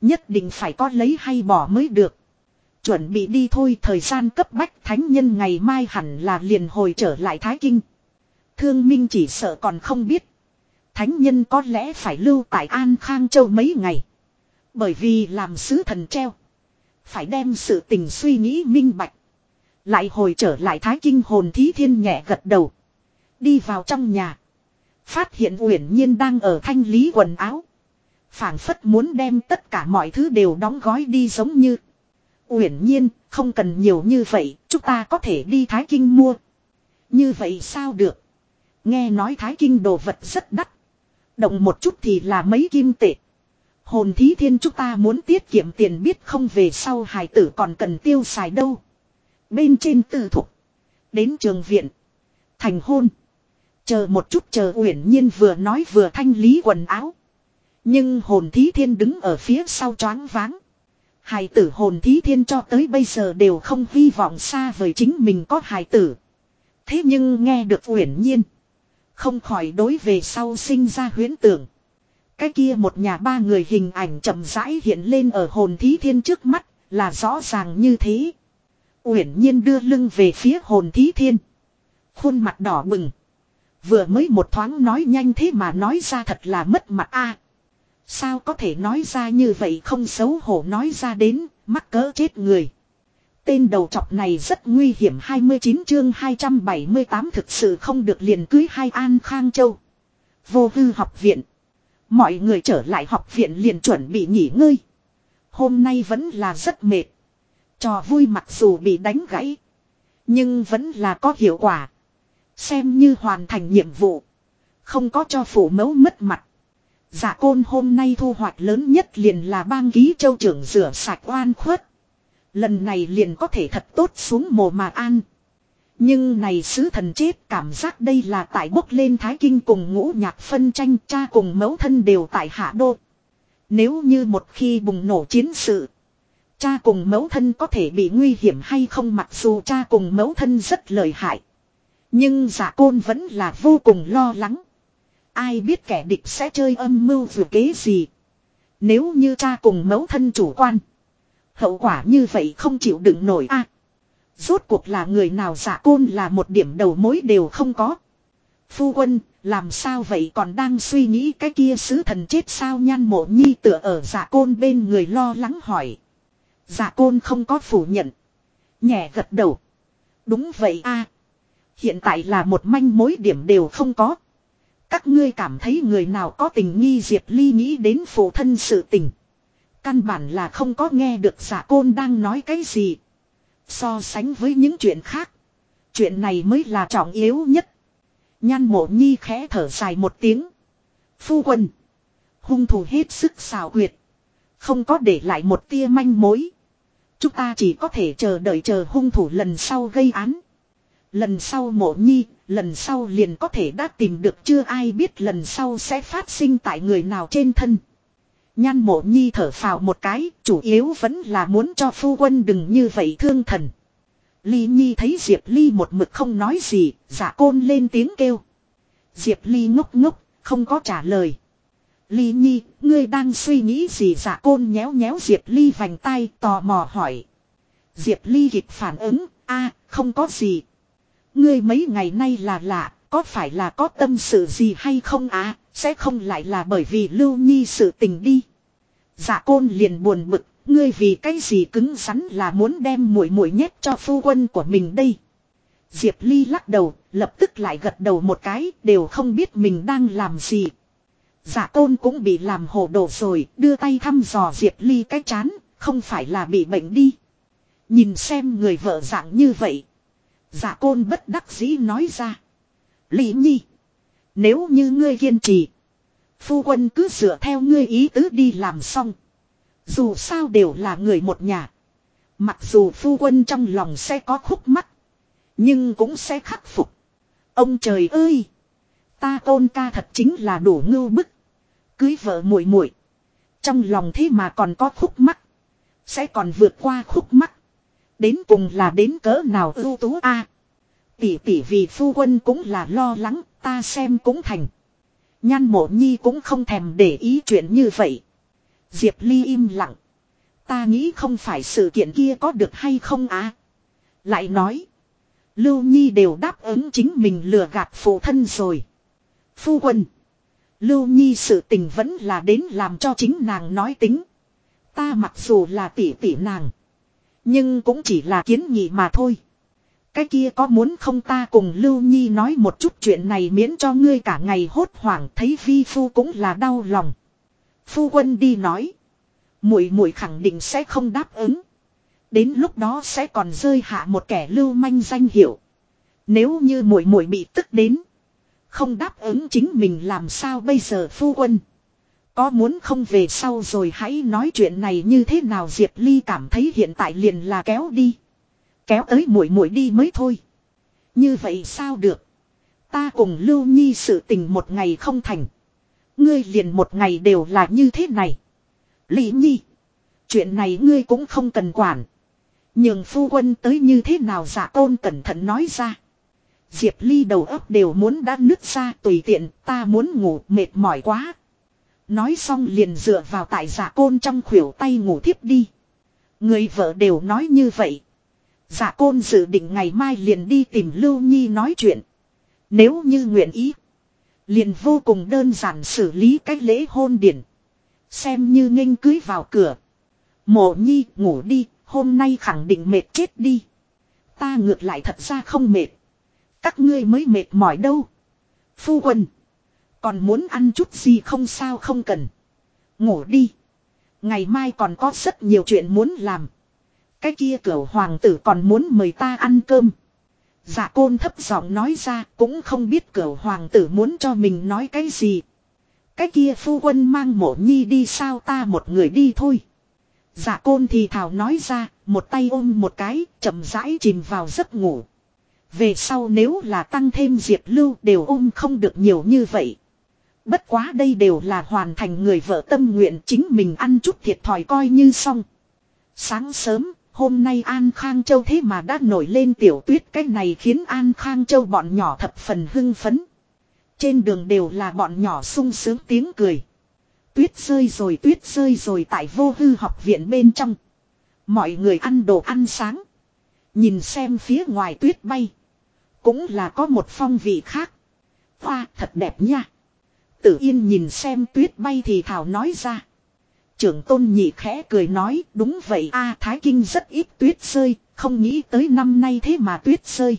Nhất định phải có lấy hay bỏ mới được. Chuẩn bị đi thôi, thời gian cấp bách, thánh nhân ngày mai hẳn là liền hồi trở lại Thái Kinh. Thương Minh chỉ sợ còn không biết. Thánh nhân có lẽ phải lưu tại An Khang Châu mấy ngày. Bởi vì làm sứ thần treo. Phải đem sự tình suy nghĩ minh bạch. Lại hồi trở lại Thái Kinh hồn thí thiên nhẹ gật đầu. Đi vào trong nhà. Phát hiện Uyển Nhiên đang ở thanh lý quần áo. phảng phất muốn đem tất cả mọi thứ đều đóng gói đi giống như. Uyển Nhiên, không cần nhiều như vậy, chúng ta có thể đi Thái Kinh mua. Như vậy sao được? Nghe nói Thái Kinh đồ vật rất đắt. Động một chút thì là mấy kim tệ. Hồn thí thiên chúng ta muốn tiết kiệm tiền biết không về sau hài tử còn cần tiêu xài đâu. Bên trên tư thục. Đến trường viện. Thành hôn. Chờ một chút chờ uyển nhiên vừa nói vừa thanh lý quần áo. Nhưng hồn thí thiên đứng ở phía sau choáng váng. Hài tử hồn thí thiên cho tới bây giờ đều không hy vọng xa vời chính mình có hài tử. Thế nhưng nghe được uyển nhiên. Không khỏi đối về sau sinh ra huyễn tưởng. Cái kia một nhà ba người hình ảnh chậm rãi hiện lên ở hồn thí thiên trước mắt, là rõ ràng như thế. Uyển nhiên đưa lưng về phía hồn thí thiên. Khuôn mặt đỏ bừng. Vừa mới một thoáng nói nhanh thế mà nói ra thật là mất mặt a sao có thể nói ra như vậy không xấu hổ nói ra đến, mắc cỡ chết người. Tên đầu chọc này rất nguy hiểm 29 chương 278 thực sự không được liền cưới hai An Khang Châu. Vô hư học viện. Mọi người trở lại học viện liền chuẩn bị nghỉ ngơi. Hôm nay vẫn là rất mệt. Trò vui mặc dù bị đánh gãy. Nhưng vẫn là có hiệu quả. Xem như hoàn thành nhiệm vụ. Không có cho phủ mẫu mất mặt. Giả côn hôm nay thu hoạch lớn nhất liền là bang ký châu trưởng rửa sạch oan khuất. Lần này liền có thể thật tốt xuống mồ mà an. Nhưng này sứ thần chết cảm giác đây là tại bốc lên thái kinh cùng ngũ nhạc phân tranh, cha cùng mẫu thân đều tại hạ đô. Nếu như một khi bùng nổ chiến sự. Cha cùng mẫu thân có thể bị nguy hiểm hay không mặc dù cha cùng mẫu thân rất lợi hại. Nhưng giả côn vẫn là vô cùng lo lắng. Ai biết kẻ địch sẽ chơi âm mưu vừa kế gì. Nếu như cha cùng mẫu thân chủ quan. Hậu quả như vậy không chịu đựng nổi a. rốt cuộc là người nào giả côn là một điểm đầu mối đều không có. Phu quân, làm sao vậy còn đang suy nghĩ cái kia sứ thần chết sao nhan mộ nhi tựa ở giả côn bên người lo lắng hỏi. Giả côn không có phủ nhận. Nhẹ gật đầu. Đúng vậy a. Hiện tại là một manh mối điểm đều không có. Các ngươi cảm thấy người nào có tình nghi Diệp Ly nghĩ đến phụ thân sự tình. Căn bản là không có nghe được giả côn đang nói cái gì. So sánh với những chuyện khác. Chuyện này mới là trọng yếu nhất. Nhan mộ nhi khẽ thở dài một tiếng. Phu quân. Hung thủ hết sức xào quyệt. Không có để lại một tia manh mối. Chúng ta chỉ có thể chờ đợi chờ hung thủ lần sau gây án. Lần sau mộ nhi, lần sau liền có thể đã tìm được chưa ai biết lần sau sẽ phát sinh tại người nào trên thân. Nhan mộ nhi thở phào một cái, chủ yếu vẫn là muốn cho phu quân đừng như vậy thương thần. Ly Nhi thấy Diệp Ly một mực không nói gì, giả côn lên tiếng kêu. Diệp Ly ngốc ngốc, không có trả lời. Ly Nhi, ngươi đang suy nghĩ gì giả côn nhéo nhéo Diệp Ly vành tay tò mò hỏi. Diệp Ly kịp phản ứng, a không có gì. Ngươi mấy ngày nay là lạ, có phải là có tâm sự gì hay không á, sẽ không lại là bởi vì Lưu Nhi sự tình đi. Dạ côn liền buồn bực, ngươi vì cái gì cứng rắn là muốn đem muội muội nhét cho phu quân của mình đây. Diệp Ly lắc đầu, lập tức lại gật đầu một cái, đều không biết mình đang làm gì. Dạ tôn cũng bị làm hồ đồ rồi, đưa tay thăm dò Diệp Ly cái chán, không phải là bị bệnh đi. Nhìn xem người vợ dạng như vậy. Dạ côn bất đắc dĩ nói ra. Lý nhi. Nếu như ngươi kiên trì. Phu quân cứ dựa theo ngươi ý tứ đi làm xong. Dù sao đều là người một nhà. Mặc dù phu quân trong lòng sẽ có khúc mắc. Nhưng cũng sẽ khắc phục. Ông trời ơi! Ta tôn ca thật chính là đủ ngưu bức. Cưới vợ muội muội Trong lòng thế mà còn có khúc mắc. Sẽ còn vượt qua khúc mắc. Đến cùng là đến cỡ nào ưu tú a Tỷ tỷ vì phu quân cũng là lo lắng, ta xem cũng thành. Nhan mộ nhi cũng không thèm để ý chuyện như vậy. Diệp Ly im lặng. Ta nghĩ không phải sự kiện kia có được hay không á. Lại nói. Lưu Nhi đều đáp ứng chính mình lừa gạt phụ thân rồi. Phu quân. Lưu Nhi sự tình vẫn là đến làm cho chính nàng nói tính. Ta mặc dù là tỷ tỷ nàng. Nhưng cũng chỉ là kiến nghị mà thôi. Cái kia có muốn không ta cùng Lưu Nhi nói một chút chuyện này miễn cho ngươi cả ngày hốt hoảng thấy vi phu cũng là đau lòng. Phu quân đi nói. Muội muội khẳng định sẽ không đáp ứng. Đến lúc đó sẽ còn rơi hạ một kẻ lưu manh danh hiệu. Nếu như muội muội bị tức đến. Không đáp ứng chính mình làm sao bây giờ phu quân. Có muốn không về sau rồi hãy nói chuyện này như thế nào Diệp Ly cảm thấy hiện tại liền là kéo đi. Kéo tới muội muội đi mới thôi. Như vậy sao được. Ta cùng Lưu Nhi sự tình một ngày không thành. Ngươi liền một ngày đều là như thế này. Lý Nhi. Chuyện này ngươi cũng không cần quản. Nhưng phu quân tới như thế nào giả tôn cẩn thận nói ra. Diệp Ly đầu óc đều muốn đã nứt ra, tùy tiện, ta muốn ngủ, mệt mỏi quá. Nói xong liền dựa vào tại giả côn trong khuỷu tay ngủ thiếp đi. Người vợ đều nói như vậy. Giả côn dự định ngày mai liền đi tìm Lưu Nhi nói chuyện. Nếu như nguyện ý. Liền vô cùng đơn giản xử lý cách lễ hôn điển. Xem như nghênh cưới vào cửa. Mộ Nhi ngủ đi, hôm nay khẳng định mệt chết đi. Ta ngược lại thật ra không mệt. Các ngươi mới mệt mỏi đâu. Phu quân. Còn muốn ăn chút gì không sao không cần. Ngủ đi. Ngày mai còn có rất nhiều chuyện muốn làm. Cái kia cửa hoàng tử còn muốn mời ta ăn cơm. Dạ côn thấp giọng nói ra cũng không biết cửa hoàng tử muốn cho mình nói cái gì. Cái kia phu quân mang mộ nhi đi sao ta một người đi thôi. Dạ côn thì thảo nói ra, một tay ôm một cái, chậm rãi chìm vào giấc ngủ. Về sau nếu là tăng thêm diệt lưu đều ôm không được nhiều như vậy. Bất quá đây đều là hoàn thành người vợ tâm nguyện chính mình ăn chút thiệt thòi coi như xong. Sáng sớm, hôm nay An Khang Châu thế mà đã nổi lên tiểu tuyết cái này khiến An Khang Châu bọn nhỏ thập phần hưng phấn. Trên đường đều là bọn nhỏ sung sướng tiếng cười. Tuyết rơi rồi tuyết rơi rồi tại vô hư học viện bên trong. Mọi người ăn đồ ăn sáng. Nhìn xem phía ngoài tuyết bay. Cũng là có một phong vị khác. Hoa thật đẹp nha. Tử yên nhìn xem tuyết bay thì thảo nói ra. Trưởng tôn nhị khẽ cười nói đúng vậy a Thái Kinh rất ít tuyết rơi, không nghĩ tới năm nay thế mà tuyết rơi.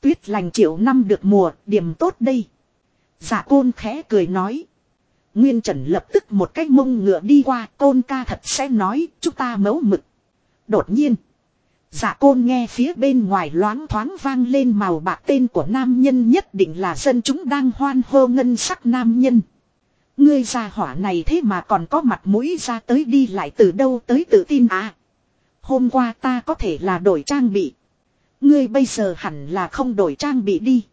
Tuyết lành triệu năm được mùa, điểm tốt đây. Giả côn khẽ cười nói. Nguyên Trần lập tức một cái mông ngựa đi qua côn ca thật sẽ nói chúng ta mấu mực. Đột nhiên dạ côn nghe phía bên ngoài loáng thoáng vang lên màu bạc tên của nam nhân nhất định là dân chúng đang hoan hô ngân sắc nam nhân. Ngươi già hỏa này thế mà còn có mặt mũi ra tới đi lại từ đâu tới tự tin à. Hôm qua ta có thể là đổi trang bị. Ngươi bây giờ hẳn là không đổi trang bị đi.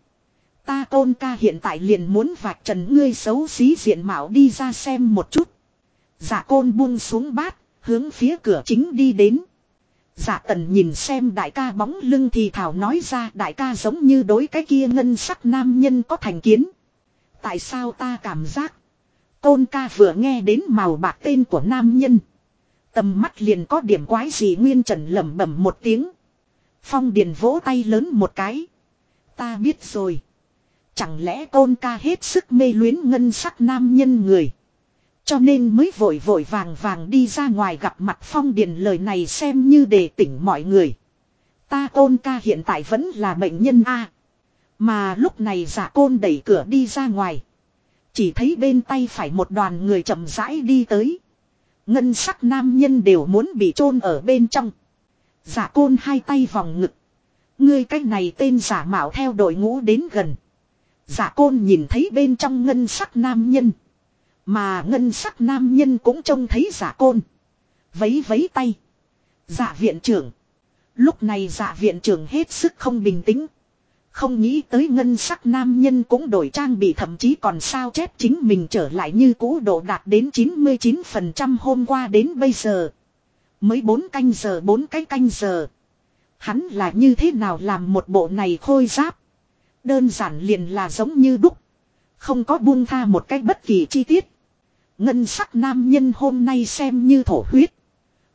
Ta côn ca hiện tại liền muốn vạch trần ngươi xấu xí diện mạo đi ra xem một chút. Dạ côn buông xuống bát, hướng phía cửa chính đi đến. Dạ tần nhìn xem đại ca bóng lưng thì thảo nói ra, đại ca giống như đối cái kia ngân sắc nam nhân có thành kiến. Tại sao ta cảm giác. tôn ca vừa nghe đến màu bạc tên của nam nhân. Tầm mắt liền có điểm quái gì nguyên trần lẩm bẩm một tiếng. Phong điền vỗ tay lớn một cái. Ta biết rồi. Chẳng lẽ tôn ca hết sức mê luyến ngân sắc nam nhân người. Cho nên mới vội vội vàng vàng đi ra ngoài gặp mặt phong điền lời này xem như để tỉnh mọi người. Ta côn ca hiện tại vẫn là bệnh nhân A. Mà lúc này giả côn đẩy cửa đi ra ngoài. Chỉ thấy bên tay phải một đoàn người chậm rãi đi tới. Ngân sắc nam nhân đều muốn bị chôn ở bên trong. Giả côn hai tay vòng ngực. Ngươi cách này tên giả mạo theo đội ngũ đến gần. Giả côn nhìn thấy bên trong ngân sắc nam nhân. Mà ngân sắc nam nhân cũng trông thấy giả côn. Vấy vấy tay. Giả viện trưởng. Lúc này giả viện trưởng hết sức không bình tĩnh. Không nghĩ tới ngân sắc nam nhân cũng đổi trang bị thậm chí còn sao chép chính mình trở lại như cũ độ đạt đến 99% hôm qua đến bây giờ. Mới 4 canh giờ 4 cái canh giờ. Hắn là như thế nào làm một bộ này khôi giáp. Đơn giản liền là giống như đúc. Không có buông tha một cách bất kỳ chi tiết. Ngân sắc nam nhân hôm nay xem như thổ huyết.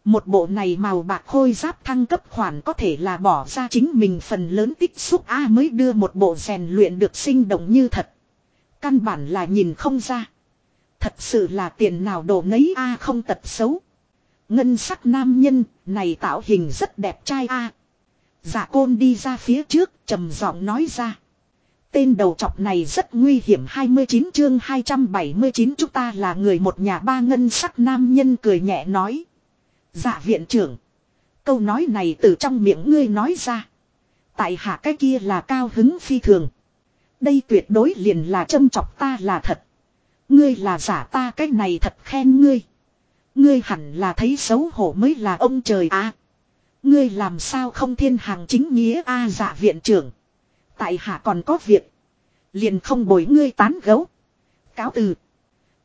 Một bộ này màu bạc khôi giáp thăng cấp khoản có thể là bỏ ra chính mình phần lớn tích xúc A mới đưa một bộ rèn luyện được sinh động như thật. Căn bản là nhìn không ra. Thật sự là tiền nào đổ nấy A không tật xấu. Ngân sắc nam nhân, này tạo hình rất đẹp trai A. giả côn đi ra phía trước, trầm giọng nói ra. Tên đầu chọc này rất nguy hiểm 29 chương 279 chúng ta là người một nhà ba ngân sắc nam nhân cười nhẹ nói. Dạ viện trưởng. Câu nói này từ trong miệng ngươi nói ra. Tại hạ cái kia là cao hứng phi thường. Đây tuyệt đối liền là châm chọc ta là thật. Ngươi là giả ta cái này thật khen ngươi. Ngươi hẳn là thấy xấu hổ mới là ông trời à. Ngươi làm sao không thiên hàng chính nghĩa a à, dạ viện trưởng. Tại hạ còn có việc. Liền không bồi ngươi tán gấu. Cáo từ.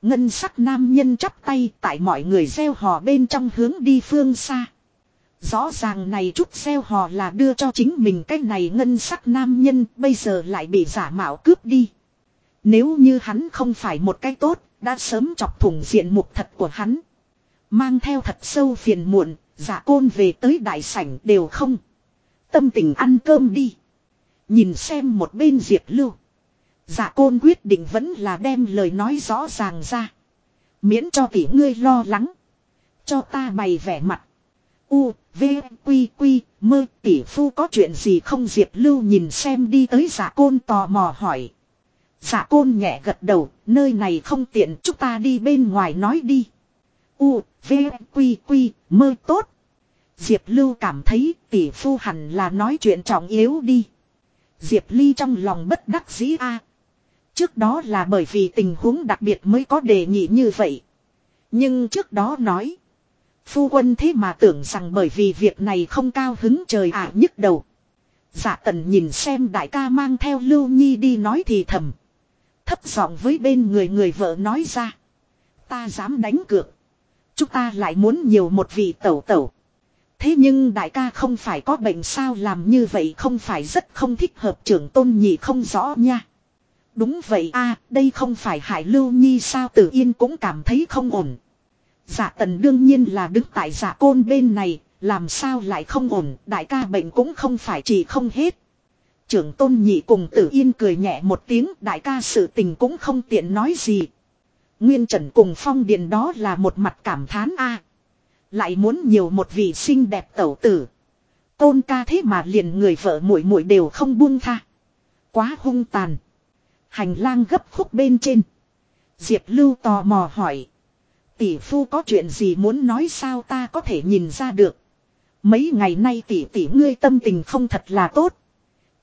Ngân sắc nam nhân chắp tay tại mọi người gieo hò bên trong hướng đi phương xa. Rõ ràng này chút gieo hò là đưa cho chính mình cái này ngân sắc nam nhân bây giờ lại bị giả mạo cướp đi. Nếu như hắn không phải một cái tốt, đã sớm chọc thủng diện mục thật của hắn. Mang theo thật sâu phiền muộn, giả côn về tới đại sảnh đều không. Tâm tình ăn cơm đi. Nhìn xem một bên Diệp Lưu. Dạ côn quyết định vẫn là đem lời nói rõ ràng ra. Miễn cho tỷ ngươi lo lắng. Cho ta bày vẻ mặt. U, V, Quy, Quy, mơ tỷ phu có chuyện gì không Diệp Lưu nhìn xem đi tới giả côn tò mò hỏi. Giả côn nhẹ gật đầu, nơi này không tiện chúng ta đi bên ngoài nói đi. U, V, Quy, Quy, mơ tốt. Diệp Lưu cảm thấy tỷ phu hẳn là nói chuyện trọng yếu đi. Diệp Ly trong lòng bất đắc dĩ a. Trước đó là bởi vì tình huống đặc biệt mới có đề nghị như vậy. Nhưng trước đó nói. Phu quân thế mà tưởng rằng bởi vì việc này không cao hứng trời ả nhức đầu. Dạ tần nhìn xem đại ca mang theo Lưu Nhi đi nói thì thầm. Thấp giọng với bên người người vợ nói ra. Ta dám đánh cược. Chúng ta lại muốn nhiều một vị tẩu tẩu. Thế nhưng đại ca không phải có bệnh sao làm như vậy không phải rất không thích hợp trưởng tôn nhị không rõ nha. Đúng vậy a đây không phải Hải Lưu Nhi sao Tử Yên cũng cảm thấy không ổn. Giả tần đương nhiên là đứng tại giả côn bên này, làm sao lại không ổn, đại ca bệnh cũng không phải chỉ không hết. Trưởng tôn nhị cùng Tử Yên cười nhẹ một tiếng, đại ca sự tình cũng không tiện nói gì. Nguyên Trần cùng Phong Điền đó là một mặt cảm thán a lại muốn nhiều một vị xinh đẹp tẩu tử. Tôn ca thế mà liền người vợ muội muội đều không buông tha. Quá hung tàn. Hành lang gấp khúc bên trên. Diệp Lưu tò mò hỏi. Tỷ phu có chuyện gì muốn nói sao ta có thể nhìn ra được. Mấy ngày nay tỷ tỷ ngươi tâm tình không thật là tốt.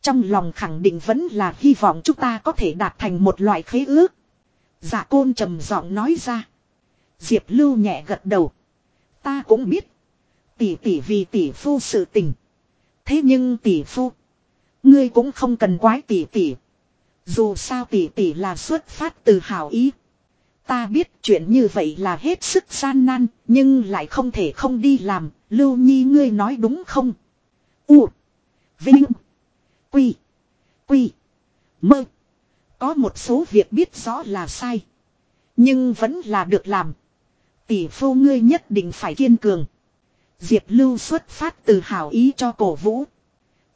Trong lòng khẳng định vẫn là hy vọng chúng ta có thể đạt thành một loại khế ước. Dạ côn trầm giọng nói ra. Diệp Lưu nhẹ gật đầu. Ta cũng biết. Tỷ tỷ vì tỷ phu sự tình. Thế nhưng tỷ phu. Ngươi cũng không cần quái tỷ tỷ. Dù sao tỷ tỷ là xuất phát từ hảo ý. Ta biết chuyện như vậy là hết sức gian nan, nhưng lại không thể không đi làm, Lưu Nhi ngươi nói đúng không? U. Vinh. Quy. Quy. Mơ. Có một số việc biết rõ là sai. Nhưng vẫn là được làm. Tỷ phu ngươi nhất định phải kiên cường. Diệp Lưu xuất phát từ hảo ý cho cổ vũ.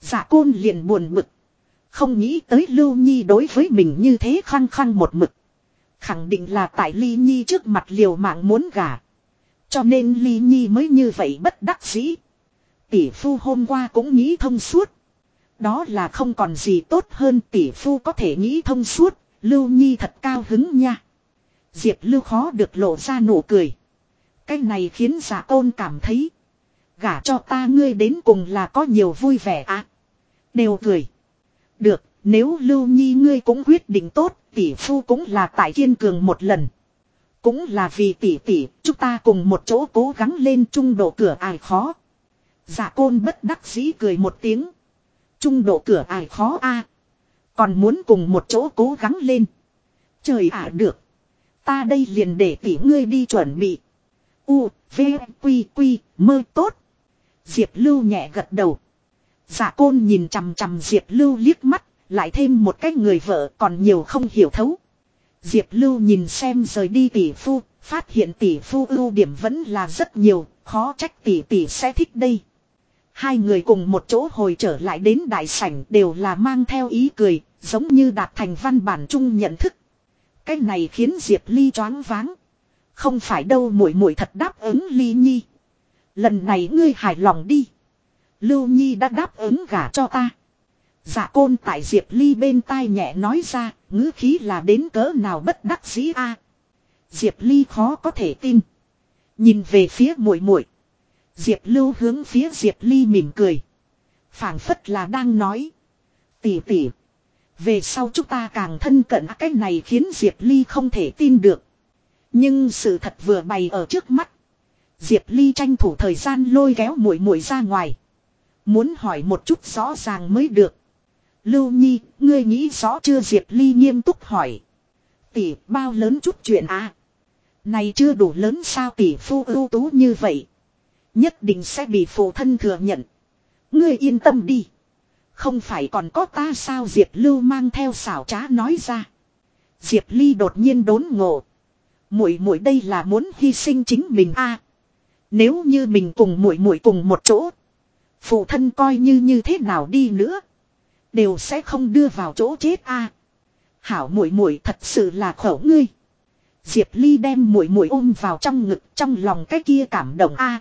Giả côn liền buồn bực. Không nghĩ tới Lưu Nhi đối với mình như thế khăng khăng một mực. Khẳng định là tại Ly Nhi trước mặt liều mạng muốn gả. Cho nên Ly Nhi mới như vậy bất đắc dĩ. Tỷ phu hôm qua cũng nghĩ thông suốt. Đó là không còn gì tốt hơn tỷ phu có thể nghĩ thông suốt. Lưu Nhi thật cao hứng nha. Diệp Lưu khó được lộ ra nụ cười. Cái này khiến giả tôn cảm thấy. Gả cho ta ngươi đến cùng là có nhiều vui vẻ à. Đều cười. Được, nếu Lưu Nhi ngươi cũng quyết định tốt, tỷ phu cũng là tại kiên cường một lần. Cũng là vì tỷ tỷ, chúng ta cùng một chỗ cố gắng lên trung độ cửa ai khó. Giả côn bất đắc dĩ cười một tiếng. Trung độ cửa ai khó a Còn muốn cùng một chỗ cố gắng lên. Trời ạ à, được. Ta đây liền để tỷ ngươi đi chuẩn bị. U, V, Quy, Quy, mơ tốt. Diệp Lưu nhẹ gật đầu. Giả côn nhìn chằm chằm Diệp Lưu liếc mắt, lại thêm một cái người vợ còn nhiều không hiểu thấu. Diệp Lưu nhìn xem rời đi tỷ phu, phát hiện tỷ phu ưu điểm vẫn là rất nhiều, khó trách tỷ tỷ sẽ thích đây. Hai người cùng một chỗ hồi trở lại đến đại sảnh đều là mang theo ý cười, giống như đạt thành văn bản chung nhận thức. Cái này khiến Diệp Ly choáng váng. Không phải đâu muội muội thật đáp ứng Ly Nhi. Lần này ngươi hài lòng đi. Lưu Nhi đã đáp ứng gả cho ta. Dạ côn tại Diệp Ly bên tai nhẹ nói ra, ngữ khí là đến cỡ nào bất đắc dĩ a. Diệp Ly khó có thể tin. Nhìn về phía muội muội. Diệp Lưu hướng phía Diệp Ly mỉm cười. phảng phất là đang nói. Tỷ tỷ. Về sau chúng ta càng thân cận cái này khiến Diệp Ly không thể tin được. Nhưng sự thật vừa bày ở trước mắt. Diệp Ly tranh thủ thời gian lôi kéo muội muội ra ngoài. Muốn hỏi một chút rõ ràng mới được. Lưu Nhi, ngươi nghĩ rõ chưa Diệp Ly nghiêm túc hỏi. Tỷ, bao lớn chút chuyện à? Này chưa đủ lớn sao tỷ phu ưu tú như vậy. Nhất định sẽ bị phụ thân thừa nhận. Ngươi yên tâm đi. Không phải còn có ta sao Diệp Lưu mang theo xảo trá nói ra. Diệp Ly đột nhiên đốn ngộ. Muội muội đây là muốn hy sinh chính mình a. nếu như mình cùng muội muội cùng một chỗ, phụ thân coi như như thế nào đi nữa, đều sẽ không đưa vào chỗ chết a. Hảo muội muội thật sự là khổ ngươi. Diệp Ly đem muội muội ôm vào trong ngực, trong lòng cái kia cảm động a.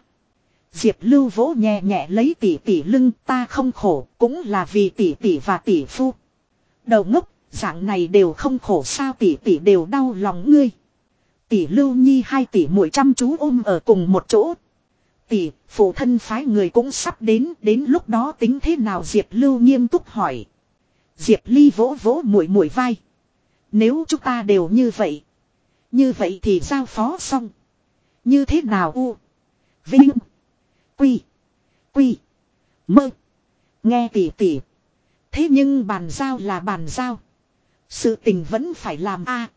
Diệp Lưu vỗ nhẹ nhẹ lấy tỷ tỷ lưng ta không khổ cũng là vì tỷ tỷ và tỷ phu. Đầu ngốc, dạng này đều không khổ sao tỷ tỷ đều đau lòng ngươi. Tỷ Lưu Nhi hai tỷ muội chăm chú ôm ở cùng một chỗ. Tỷ, phụ thân phái người cũng sắp đến, đến lúc đó tính thế nào Diệp Lưu nghiêm túc hỏi. Diệp Ly vỗ vỗ muội muội vai. Nếu chúng ta đều như vậy, như vậy thì giao phó xong. Như thế nào u? Vinh. Quy. Quy. Mơ. Nghe tỉ tỉ. Thế nhưng bàn giao là bàn giao. Sự tình vẫn phải làm a.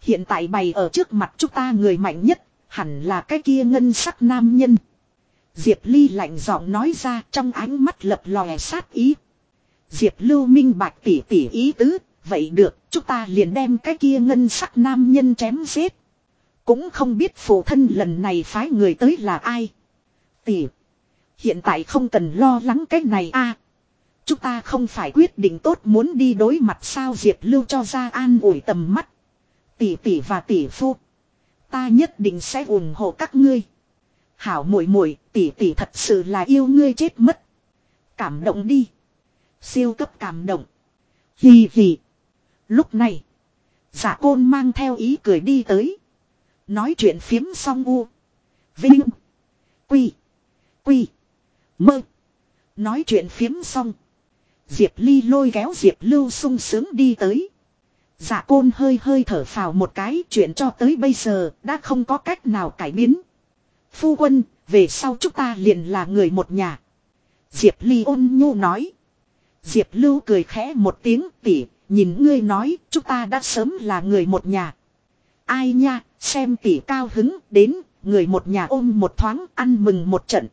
Hiện tại bày ở trước mặt chúng ta người mạnh nhất, hẳn là cái kia ngân sắc nam nhân. Diệp Ly lạnh giọng nói ra trong ánh mắt lập lòe sát ý. Diệp Lưu minh bạch tỉ tỉ ý tứ, vậy được, chúng ta liền đem cái kia ngân sắc nam nhân chém giết. Cũng không biết phụ thân lần này phái người tới là ai. Tỷ. Hiện tại không cần lo lắng cái này a. chúng ta không phải quyết định tốt muốn đi đối mặt sao Diệp Lưu cho ra an ủi tầm mắt. Tỷ tỷ và tỷ phu. Ta nhất định sẽ ủng hộ các ngươi. Hảo muội muội, tỷ tỷ thật sự là yêu ngươi chết mất. Cảm động đi. Siêu cấp cảm động. Hì hì. Lúc này, giả côn mang theo ý cười đi tới. Nói chuyện phiếm xong u. Vinh. Quy. Quy. Mơ. Nói chuyện phiếm xong. Diệp Ly lôi kéo Diệp Lưu sung sướng đi tới dạ côn hơi hơi thở phào một cái chuyện cho tới bây giờ đã không có cách nào cải biến. Phu quân, về sau chúng ta liền là người một nhà. Diệp Ly ôn nhu nói. Diệp Lưu cười khẽ một tiếng tỉ, nhìn ngươi nói chúng ta đã sớm là người một nhà. Ai nha, xem tỉ cao hứng đến, người một nhà ôm một thoáng ăn mừng một trận.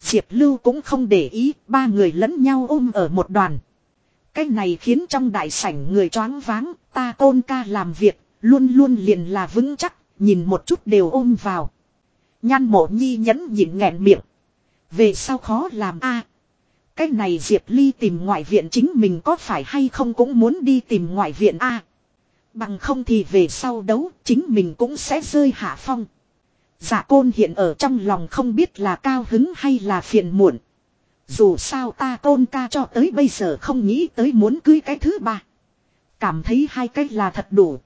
Diệp Lưu cũng không để ý, ba người lẫn nhau ôm ở một đoàn. Cái này khiến trong đại sảnh người choáng váng, ta tôn ca làm việc, luôn luôn liền là vững chắc, nhìn một chút đều ôm vào. Nhan mộ nhi nhẫn nhịn nghẹn miệng. Về sao khó làm a Cái này Diệp Ly tìm ngoại viện chính mình có phải hay không cũng muốn đi tìm ngoại viện a Bằng không thì về sau đấu chính mình cũng sẽ rơi hạ phong. Giả côn hiện ở trong lòng không biết là cao hứng hay là phiền muộn. Dù sao ta côn ca cho tới bây giờ không nghĩ tới muốn cưới cái thứ ba. Cảm thấy hai cách là thật đủ.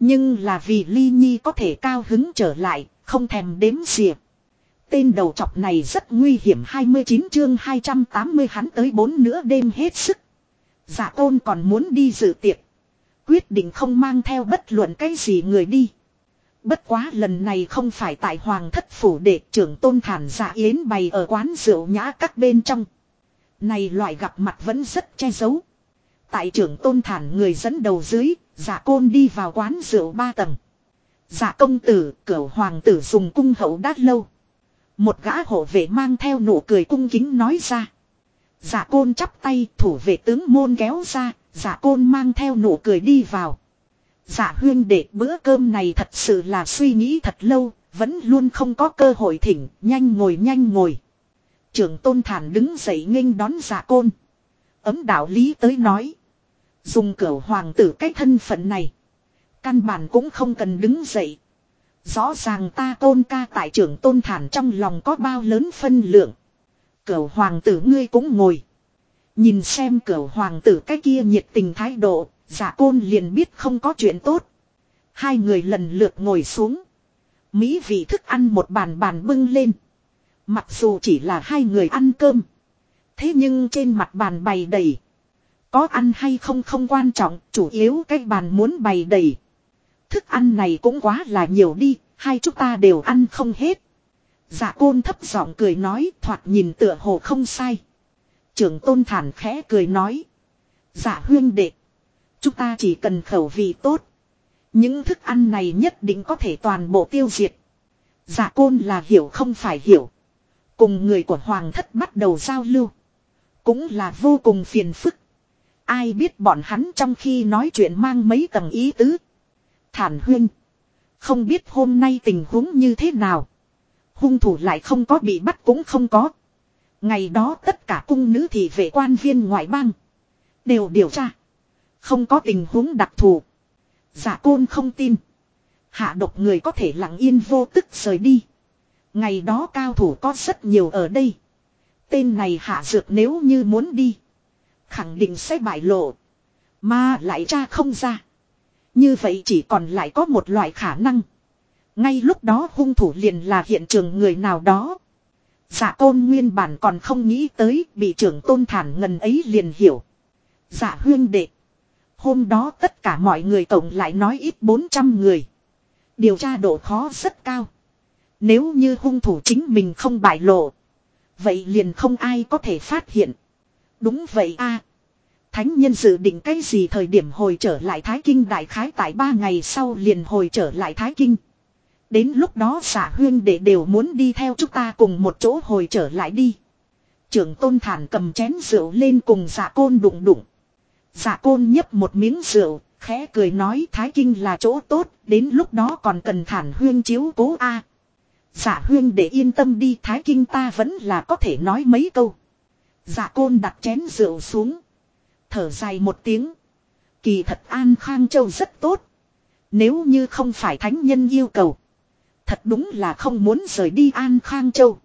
Nhưng là vì ly nhi có thể cao hứng trở lại, không thèm đếm xỉa. Tên đầu chọc này rất nguy hiểm 29 chương 280 hắn tới bốn nữa đêm hết sức. Giả tôn còn muốn đi dự tiệc. Quyết định không mang theo bất luận cái gì người đi. Bất quá lần này không phải tại hoàng thất phủ để trưởng tôn thản giả yến bày ở quán rượu nhã các bên trong. Này loại gặp mặt vẫn rất che giấu. Tại trưởng tôn thản người dẫn đầu dưới, giả côn đi vào quán rượu ba tầng. Giả công tử, cửu hoàng tử dùng cung hậu đát lâu. Một gã hộ vệ mang theo nụ cười cung kính nói ra. Giả côn chắp tay thủ vệ tướng môn kéo ra, giả côn mang theo nụ cười đi vào. Dạ huyên đệ bữa cơm này thật sự là suy nghĩ thật lâu, vẫn luôn không có cơ hội thỉnh, nhanh ngồi nhanh ngồi. Trưởng tôn thản đứng dậy nghênh đón dạ côn. Ấm đạo lý tới nói. Dùng cửa hoàng tử cái thân phận này. Căn bản cũng không cần đứng dậy. Rõ ràng ta tôn ca tại trưởng tôn thản trong lòng có bao lớn phân lượng. Cửu hoàng tử ngươi cũng ngồi. Nhìn xem cửu hoàng tử cái kia nhiệt tình thái độ, giả côn liền biết không có chuyện tốt. Hai người lần lượt ngồi xuống. Mỹ vị thức ăn một bàn bàn bưng lên. Mặc dù chỉ là hai người ăn cơm. Thế nhưng trên mặt bàn bày đầy. Có ăn hay không không quan trọng, chủ yếu cái bàn muốn bày đầy. Thức ăn này cũng quá là nhiều đi, hai chúng ta đều ăn không hết. Dạ côn thấp giọng cười nói thoạt nhìn tựa hồ không sai. Trưởng tôn thản khẽ cười nói. Dạ huyên đệ. Chúng ta chỉ cần khẩu vị tốt. Những thức ăn này nhất định có thể toàn bộ tiêu diệt. Dạ côn là hiểu không phải hiểu. Cùng người của hoàng thất bắt đầu giao lưu. Cũng là vô cùng phiền phức. Ai biết bọn hắn trong khi nói chuyện mang mấy tầng ý tứ. Thản huyên. Không biết hôm nay tình huống như thế nào. Hung thủ lại không có bị bắt cũng không có. Ngày đó tất cả cung nữ thị vệ quan viên ngoại bang. Đều điều tra. Không có tình huống đặc thù. Giả côn không tin. Hạ độc người có thể lặng yên vô tức rời đi. Ngày đó cao thủ có rất nhiều ở đây. Tên này hạ dược nếu như muốn đi. Khẳng định sẽ bại lộ. Mà lại tra không ra. Như vậy chỉ còn lại có một loại khả năng. Ngay lúc đó hung thủ liền là hiện trường người nào đó. Dạ tôn nguyên bản còn không nghĩ tới bị trưởng tôn thản ngần ấy liền hiểu. Dạ huyên đệ. Hôm đó tất cả mọi người tổng lại nói ít 400 người. Điều tra độ khó rất cao. Nếu như hung thủ chính mình không bại lộ. Vậy liền không ai có thể phát hiện. Đúng vậy a Thánh nhân dự định cái gì thời điểm hồi trở lại Thái Kinh đại khái tại ba ngày sau liền hồi trở lại Thái Kinh. Đến lúc đó xả huyên đệ đều muốn đi theo chúng ta cùng một chỗ hồi trở lại đi. Trưởng tôn thản cầm chén rượu lên cùng giả côn đụng đụng. Giả côn nhấp một miếng rượu, khẽ cười nói Thái Kinh là chỗ tốt, đến lúc đó còn cần thản huyên chiếu cố a. À. Huyên để yên tâm đi Thái Kinh ta vẫn là có thể nói mấy câu. Dạ côn đặt chén rượu xuống. Thở dài một tiếng. Kỳ thật An Khang Châu rất tốt. Nếu như không phải thánh nhân yêu cầu. Thật đúng là không muốn rời đi An Khang Châu.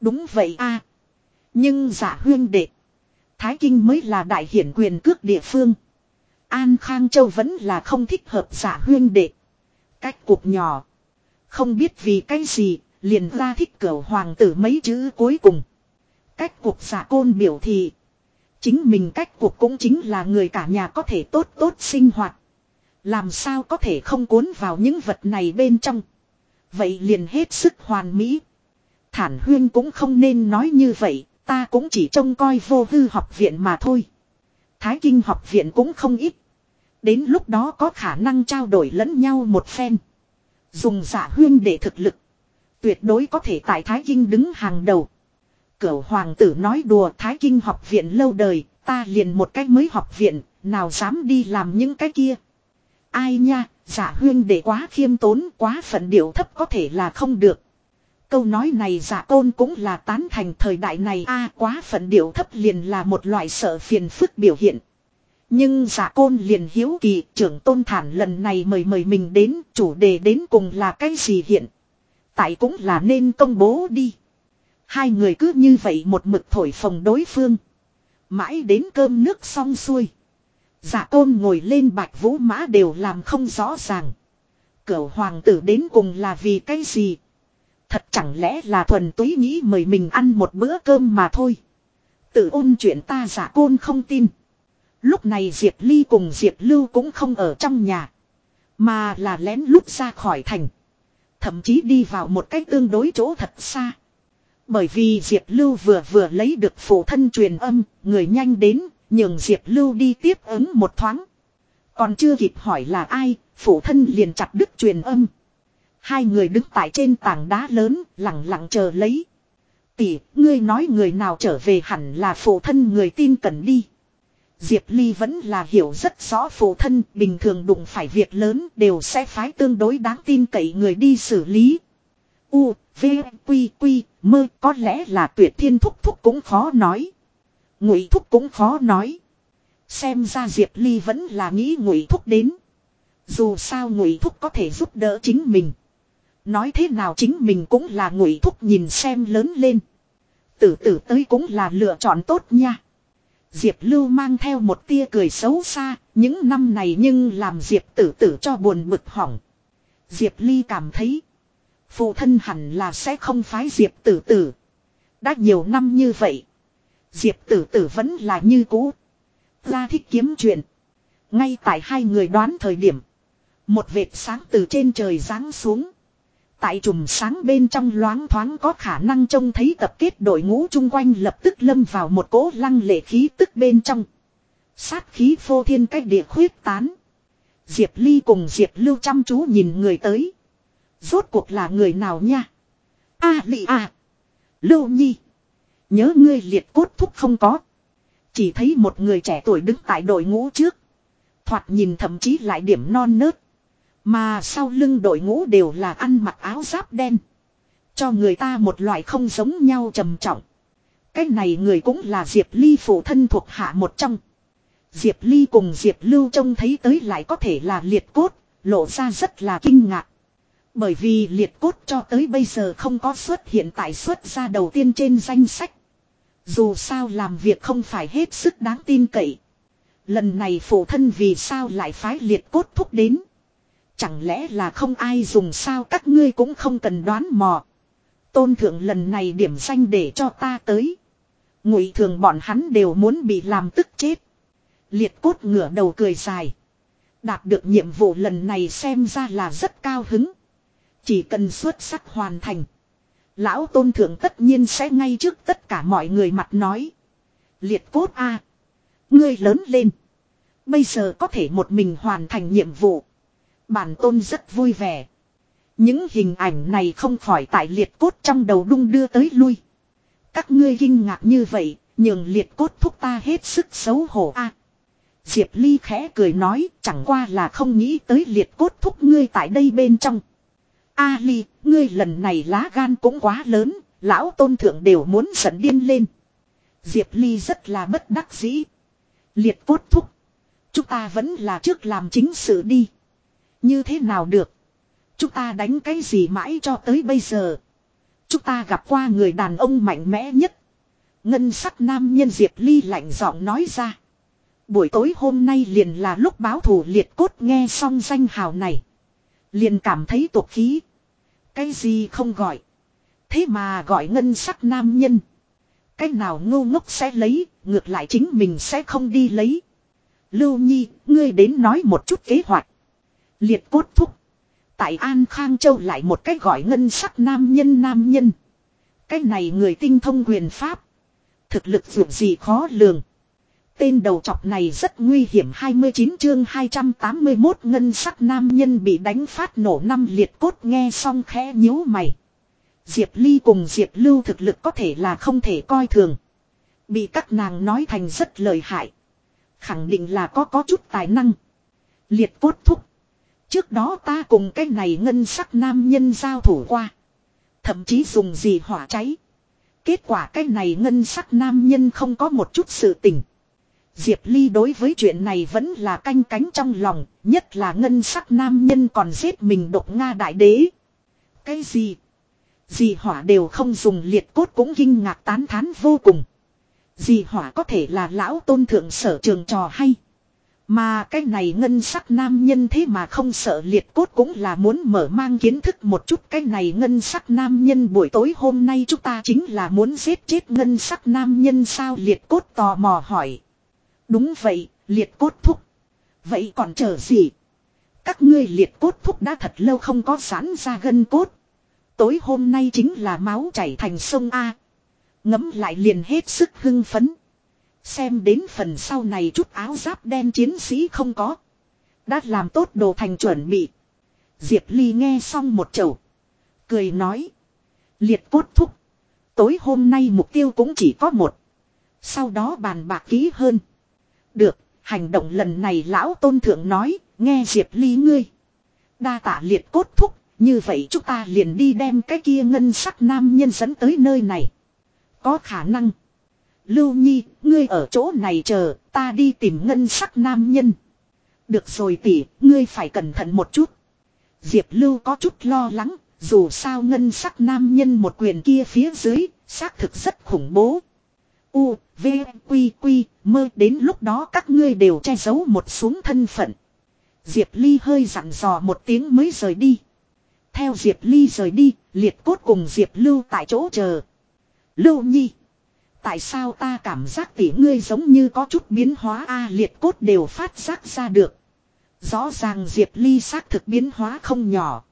Đúng vậy a. Nhưng giả huyên đệ. Thái Kinh mới là đại hiển quyền cước địa phương. An Khang Châu vẫn là không thích hợp giả huyên đệ. Cách cuộc nhỏ. Không biết vì cái gì, liền ra thích cửa hoàng tử mấy chữ cuối cùng. Cách cuộc giả côn biểu thị. Chính mình cách cuộc cũng chính là người cả nhà có thể tốt tốt sinh hoạt. Làm sao có thể không cuốn vào những vật này bên trong. Vậy liền hết sức hoàn mỹ. Thản huyên cũng không nên nói như vậy, ta cũng chỉ trông coi vô hư học viện mà thôi. Thái kinh học viện cũng không ít. Đến lúc đó có khả năng trao đổi lẫn nhau một phen. Dùng giả huyên để thực lực. Tuyệt đối có thể tại Thái kinh đứng hàng đầu. Cửu hoàng tử nói đùa Thái kinh học viện lâu đời, ta liền một cách mới học viện, nào dám đi làm những cái kia. Ai nha, giả huyên để quá khiêm tốn quá phận điệu thấp có thể là không được. Câu nói này giả côn cũng là tán thành thời đại này a quá phận điệu thấp liền là một loại sợ phiền phức biểu hiện. Nhưng giả côn liền hiếu kỳ trưởng tôn thản lần này mời mời mình đến chủ đề đến cùng là cái gì hiện. Tại cũng là nên công bố đi. Hai người cứ như vậy một mực thổi phồng đối phương. Mãi đến cơm nước xong xuôi. Giả tôn ngồi lên bạch vũ mã đều làm không rõ ràng. Cửu hoàng tử đến cùng là vì cái gì? Thật chẳng lẽ là thuần túy nghĩ mời mình ăn một bữa cơm mà thôi. Tự ôn chuyện ta dạ giả côn không tin. Lúc này Diệp Ly cùng Diệp Lưu cũng không ở trong nhà. Mà là lén lút ra khỏi thành. Thậm chí đi vào một cách tương đối chỗ thật xa. Bởi vì Diệp Lưu vừa vừa lấy được phụ thân truyền âm, người nhanh đến, nhường Diệp Lưu đi tiếp ứng một thoáng. Còn chưa kịp hỏi là ai, phụ thân liền chặt đứt truyền âm. Hai người đứng tại trên tảng đá lớn, lặng lặng chờ lấy. Tỷ, ngươi nói người nào trở về hẳn là phụ thân người tin cẩn đi. Diệp Ly vẫn là hiểu rất rõ phụ thân bình thường đụng phải việc lớn đều sẽ phái tương đối đáng tin cậy người đi xử lý. U, V, Quy, Quy, mơ có lẽ là tuyệt thiên thúc thúc cũng khó nói. Ngụy thúc cũng khó nói. Xem ra Diệp Ly vẫn là nghĩ ngụy thúc đến. Dù sao ngụy thúc có thể giúp đỡ chính mình. Nói thế nào chính mình cũng là ngụy thúc nhìn xem lớn lên. Tử tử tới cũng là lựa chọn tốt nha. Diệp Lưu mang theo một tia cười xấu xa, những năm này nhưng làm Diệp tử tử cho buồn bực hỏng. Diệp Ly cảm thấy, phụ thân hẳn là sẽ không phái Diệp tử tử. Đã nhiều năm như vậy, Diệp tử tử vẫn là như cũ. Ra thích kiếm chuyện. Ngay tại hai người đoán thời điểm, một vệt sáng từ trên trời giáng xuống. Tại chùm sáng bên trong loáng thoáng có khả năng trông thấy tập kết đội ngũ chung quanh lập tức lâm vào một cỗ lăng lệ khí tức bên trong. Sát khí phô thiên cách địa khuyết tán. Diệp Ly cùng Diệp Lưu chăm chú nhìn người tới. Rốt cuộc là người nào nha? A à, lị à. Lưu Nhi. Nhớ ngươi liệt cốt thúc không có. Chỉ thấy một người trẻ tuổi đứng tại đội ngũ trước. Thoạt nhìn thậm chí lại điểm non nớt. Mà sau lưng đội ngũ đều là ăn mặc áo giáp đen. Cho người ta một loại không giống nhau trầm trọng. Cái này người cũng là Diệp Ly phụ thân thuộc hạ một trong. Diệp Ly cùng Diệp Lưu trông thấy tới lại có thể là liệt cốt, lộ ra rất là kinh ngạc. Bởi vì liệt cốt cho tới bây giờ không có xuất hiện tại xuất ra đầu tiên trên danh sách. Dù sao làm việc không phải hết sức đáng tin cậy. Lần này phụ thân vì sao lại phái liệt cốt thúc đến. Chẳng lẽ là không ai dùng sao các ngươi cũng không cần đoán mò. Tôn thượng lần này điểm danh để cho ta tới. Ngụy thường bọn hắn đều muốn bị làm tức chết. Liệt cốt ngửa đầu cười dài. Đạt được nhiệm vụ lần này xem ra là rất cao hứng. Chỉ cần xuất sắc hoàn thành. Lão tôn thượng tất nhiên sẽ ngay trước tất cả mọi người mặt nói. Liệt cốt a Ngươi lớn lên. Bây giờ có thể một mình hoàn thành nhiệm vụ. Bản tôn rất vui vẻ. Những hình ảnh này không khỏi tại liệt cốt trong đầu đung đưa tới lui. Các ngươi kinh ngạc như vậy, nhường liệt cốt thúc ta hết sức xấu hổ a. Diệp Ly khẽ cười nói, chẳng qua là không nghĩ tới liệt cốt thúc ngươi tại đây bên trong. A Ly, ngươi lần này lá gan cũng quá lớn, lão tôn thượng đều muốn giận điên lên. Diệp Ly rất là bất đắc dĩ. Liệt cốt thúc. Chúng ta vẫn là trước làm chính sự đi. Như thế nào được? Chúng ta đánh cái gì mãi cho tới bây giờ? Chúng ta gặp qua người đàn ông mạnh mẽ nhất. Ngân sắc nam nhân Diệp Ly lạnh giọng nói ra. Buổi tối hôm nay liền là lúc báo thủ liệt cốt nghe xong danh hào này. Liền cảm thấy tột khí. Cái gì không gọi. Thế mà gọi ngân sắc nam nhân. Cái nào ngu ngốc sẽ lấy, ngược lại chính mình sẽ không đi lấy. Lưu Nhi, ngươi đến nói một chút kế hoạch. Liệt cốt thúc. Tại An Khang Châu lại một cách gọi ngân sắc nam nhân nam nhân. Cái này người tinh thông quyền pháp. Thực lực dù gì khó lường. Tên đầu chọc này rất nguy hiểm 29 chương 281 ngân sắc nam nhân bị đánh phát nổ năm liệt cốt, nghe xong khẽ nhíu mày. Diệp Ly cùng Diệp Lưu thực lực có thể là không thể coi thường. Bị các nàng nói thành rất lợi hại. Khẳng định là có có chút tài năng. Liệt cốt thúc. Trước đó ta cùng cái này ngân sắc nam nhân giao thủ qua. Thậm chí dùng gì hỏa cháy. Kết quả cái này ngân sắc nam nhân không có một chút sự tình. Diệp Ly đối với chuyện này vẫn là canh cánh trong lòng, nhất là ngân sắc nam nhân còn giết mình độc Nga đại đế. Cái gì? Dì hỏa đều không dùng liệt cốt cũng kinh ngạc tán thán vô cùng. Dì hỏa có thể là lão tôn thượng sở trường trò hay. Mà cái này ngân sắc nam nhân thế mà không sợ liệt cốt cũng là muốn mở mang kiến thức một chút cái này ngân sắc nam nhân buổi tối hôm nay chúng ta chính là muốn giết chết ngân sắc nam nhân sao liệt cốt tò mò hỏi. Đúng vậy, liệt cốt thúc. Vậy còn chờ gì? Các ngươi liệt cốt thúc đã thật lâu không có sẵn ra gân cốt. Tối hôm nay chính là máu chảy thành sông A. Ngấm lại liền hết sức hưng phấn. Xem đến phần sau này chút áo giáp đen chiến sĩ không có. Đã làm tốt đồ thành chuẩn bị. Diệp Ly nghe xong một chầu. Cười nói. Liệt cốt thúc. Tối hôm nay mục tiêu cũng chỉ có một. Sau đó bàn bạc kỹ hơn được, hành động lần này lão tôn thượng nói, nghe Diệp Ly ngươi. Đa tạ liệt cốt thúc, như vậy chúng ta liền đi đem cái kia ngân sắc nam nhân dẫn tới nơi này. Có khả năng. Lưu Nhi, ngươi ở chỗ này chờ, ta đi tìm ngân sắc nam nhân. Được rồi tỷ, ngươi phải cẩn thận một chút. Diệp Lưu có chút lo lắng, dù sao ngân sắc nam nhân một quyền kia phía dưới, xác thực rất khủng bố. U, V, Quy, Quy, mơ đến lúc đó các ngươi đều che giấu một xuống thân phận. Diệp Ly hơi dặn dò một tiếng mới rời đi. Theo Diệp Ly rời đi, liệt cốt cùng Diệp Lưu tại chỗ chờ. Lưu Nhi. Tại sao ta cảm giác tỉ ngươi giống như có chút biến hóa a liệt cốt đều phát giác ra được. Rõ ràng Diệp Ly xác thực biến hóa không nhỏ.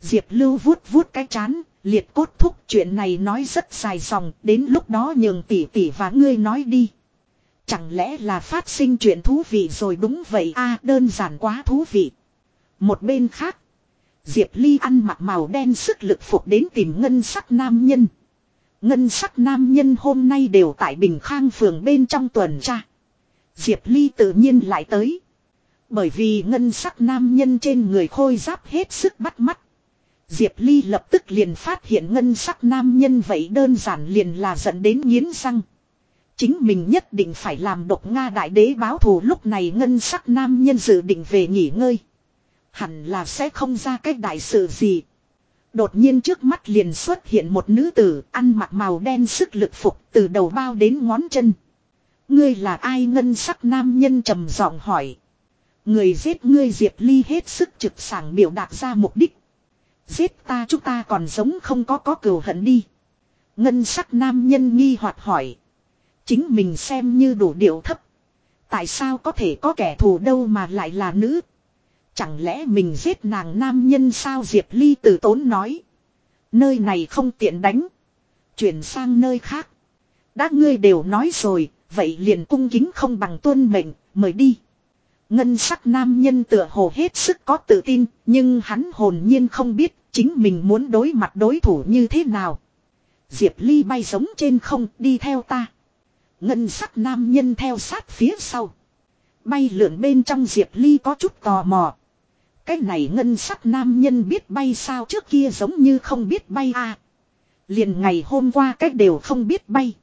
Diệp Lưu vuốt vuốt cái chán, liệt cốt thúc chuyện này nói rất dài dòng, đến lúc đó nhường tỷ tỷ và ngươi nói đi. Chẳng lẽ là phát sinh chuyện thú vị rồi đúng vậy a đơn giản quá thú vị. Một bên khác, Diệp Ly ăn mặc màu đen sức lực phục đến tìm ngân sắc nam nhân. Ngân sắc nam nhân hôm nay đều tại Bình Khang phường bên trong tuần tra. Diệp Ly tự nhiên lại tới. Bởi vì ngân sắc nam nhân trên người khôi giáp hết sức bắt mắt. Diệp Ly lập tức liền phát hiện ngân sắc nam nhân vậy đơn giản liền là dẫn đến nghiến răng. Chính mình nhất định phải làm độc Nga đại đế báo thù, lúc này ngân sắc nam nhân dự định về nghỉ ngơi. Hẳn là sẽ không ra cái đại sự gì. Đột nhiên trước mắt liền xuất hiện một nữ tử, ăn mặc màu đen sức lực phục, từ đầu bao đến ngón chân. Ngươi là ai ngân sắc nam nhân trầm giọng hỏi. Người giết ngươi Diệp Ly hết sức trực sàng biểu đạt ra mục đích. Giết ta chúng ta còn giống không có có cừu hận đi. Ngân sắc nam nhân nghi hoặc hỏi. Chính mình xem như đủ điệu thấp. Tại sao có thể có kẻ thù đâu mà lại là nữ. Chẳng lẽ mình giết nàng nam nhân sao Diệp Ly từ tốn nói. Nơi này không tiện đánh. Chuyển sang nơi khác. Đã ngươi đều nói rồi, vậy liền cung kính không bằng tuân mệnh, mời đi. Ngân sắc nam nhân tựa hồ hết sức có tự tin, nhưng hắn hồn nhiên không biết chính mình muốn đối mặt đối thủ như thế nào. Diệp Ly bay giống trên không đi theo ta. Ngân sắc nam nhân theo sát phía sau. Bay lượn bên trong Diệp Ly có chút tò mò. Cái này ngân sắc nam nhân biết bay sao trước kia giống như không biết bay à. Liền ngày hôm qua cách đều không biết bay.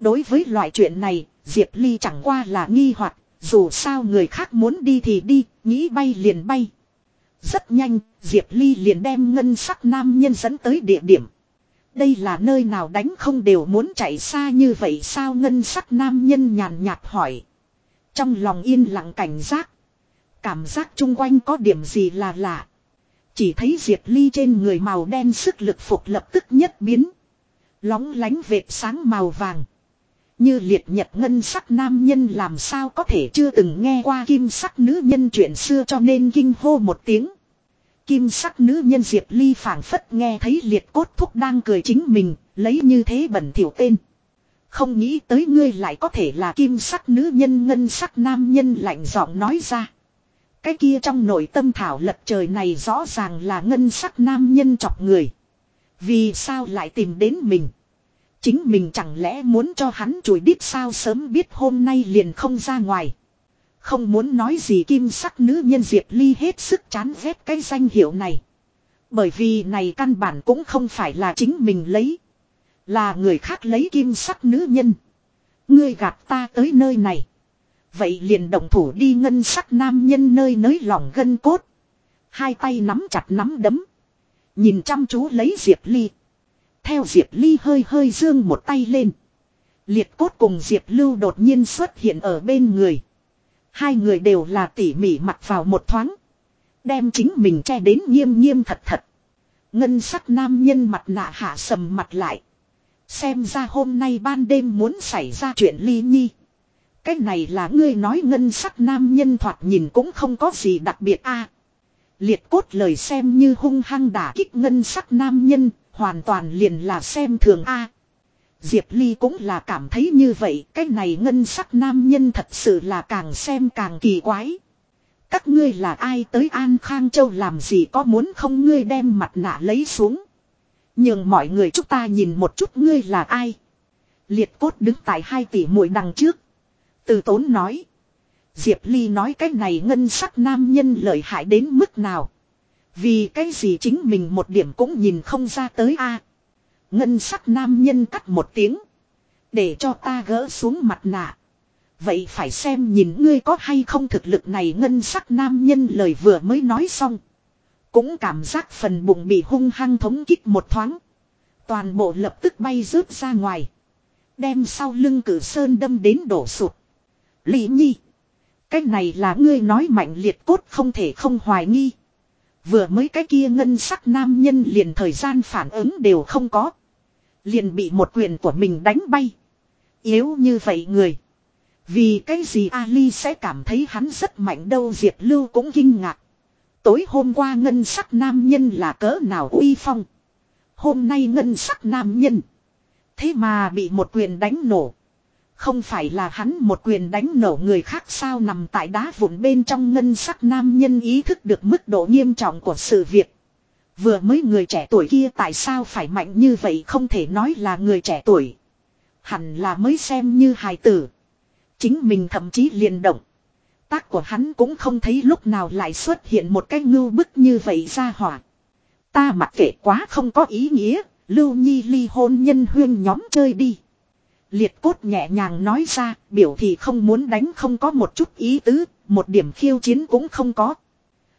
Đối với loại chuyện này, Diệp Ly chẳng qua là nghi hoặc dù sao người khác muốn đi thì đi, nghĩ bay liền bay. Rất nhanh, Diệp Ly liền đem ngân sắc nam nhân dẫn tới địa điểm. Đây là nơi nào đánh không đều muốn chạy xa như vậy sao ngân sắc nam nhân nhàn nhạt hỏi. Trong lòng yên lặng cảnh giác. Cảm giác chung quanh có điểm gì là lạ. Chỉ thấy Diệp Ly trên người màu đen sức lực phục lập tức nhất biến. Lóng lánh vệt sáng màu vàng. Như liệt nhật ngân sắc nam nhân làm sao có thể chưa từng nghe qua kim sắc nữ nhân chuyện xưa cho nên kinh hô một tiếng. Kim sắc nữ nhân Diệp Ly phảng phất nghe thấy liệt cốt thúc đang cười chính mình, lấy như thế bẩn thỉu tên. Không nghĩ tới ngươi lại có thể là kim sắc nữ nhân ngân sắc nam nhân lạnh giọng nói ra. Cái kia trong nội tâm thảo lật trời này rõ ràng là ngân sắc nam nhân chọc người. Vì sao lại tìm đến mình? Chính mình chẳng lẽ muốn cho hắn chùi đít sao sớm biết hôm nay liền không ra ngoài. Không muốn nói gì kim sắc nữ nhân Diệp Ly hết sức chán ghét cái danh hiệu này. Bởi vì này căn bản cũng không phải là chính mình lấy. Là người khác lấy kim sắc nữ nhân. Ngươi gạt ta tới nơi này. Vậy liền động thủ đi ngân sắc nam nhân nơi nới lỏng gân cốt. Hai tay nắm chặt nắm đấm. Nhìn chăm chú lấy Diệp Ly. Theo Diệp Ly hơi hơi dương một tay lên. Liệt cốt cùng Diệp Lưu đột nhiên xuất hiện ở bên người. Hai người đều là tỉ mỉ mặc vào một thoáng. Đem chính mình che đến nghiêm nghiêm thật thật. Ngân sắc nam nhân mặt nạ hạ sầm mặt lại. Xem ra hôm nay ban đêm muốn xảy ra chuyện ly nhi. Cái này là ngươi nói ngân sắc nam nhân thoạt nhìn cũng không có gì đặc biệt a. liệt cốt lời xem như hung hăng đả kích ngân sắc nam nhân, hoàn toàn liền là xem thường a. Diệp Ly cũng là cảm thấy như vậy, cái này ngân sắc nam nhân thật sự là càng xem càng kỳ quái. Các ngươi là ai tới An Khang Châu làm gì có muốn không ngươi đem mặt nạ lấy xuống. Nhưng mọi người chúng ta nhìn một chút ngươi là ai. Liệt cốt đứng tại hai tỷ muội đằng trước. Từ tốn nói. Diệp Ly nói cái này ngân sắc nam nhân lợi hại đến mức nào. Vì cái gì chính mình một điểm cũng nhìn không ra tới a Ngân sắc nam nhân cắt một tiếng. Để cho ta gỡ xuống mặt nạ. Vậy phải xem nhìn ngươi có hay không thực lực này ngân sắc nam nhân lời vừa mới nói xong. Cũng cảm giác phần bụng bị hung hăng thống kích một thoáng. Toàn bộ lập tức bay rớt ra ngoài. Đem sau lưng cử sơn đâm đến đổ sụt. Lý nhi. Cái này là ngươi nói mạnh liệt cốt không thể không hoài nghi. Vừa mới cái kia ngân sắc nam nhân liền thời gian phản ứng đều không có. Liền bị một quyền của mình đánh bay. Yếu như vậy người. Vì cái gì Ali sẽ cảm thấy hắn rất mạnh đâu Diệp Lưu cũng kinh ngạc. Tối hôm qua ngân sắc nam nhân là cỡ nào uy phong. Hôm nay ngân sắc nam nhân. Thế mà bị một quyền đánh nổ. Không phải là hắn một quyền đánh nổ người khác sao nằm tại đá vụn bên trong ngân sắc nam nhân ý thức được mức độ nghiêm trọng của sự việc. Vừa mới người trẻ tuổi kia tại sao phải mạnh như vậy không thể nói là người trẻ tuổi. Hẳn là mới xem như hài tử. Chính mình thậm chí liền động. Tác của hắn cũng không thấy lúc nào lại xuất hiện một cái ngưu bức như vậy ra hỏa. Ta mặc kệ quá không có ý nghĩa, lưu nhi ly hôn nhân huyên nhóm chơi đi. Liệt cốt nhẹ nhàng nói ra, biểu thị không muốn đánh không có một chút ý tứ, một điểm khiêu chiến cũng không có.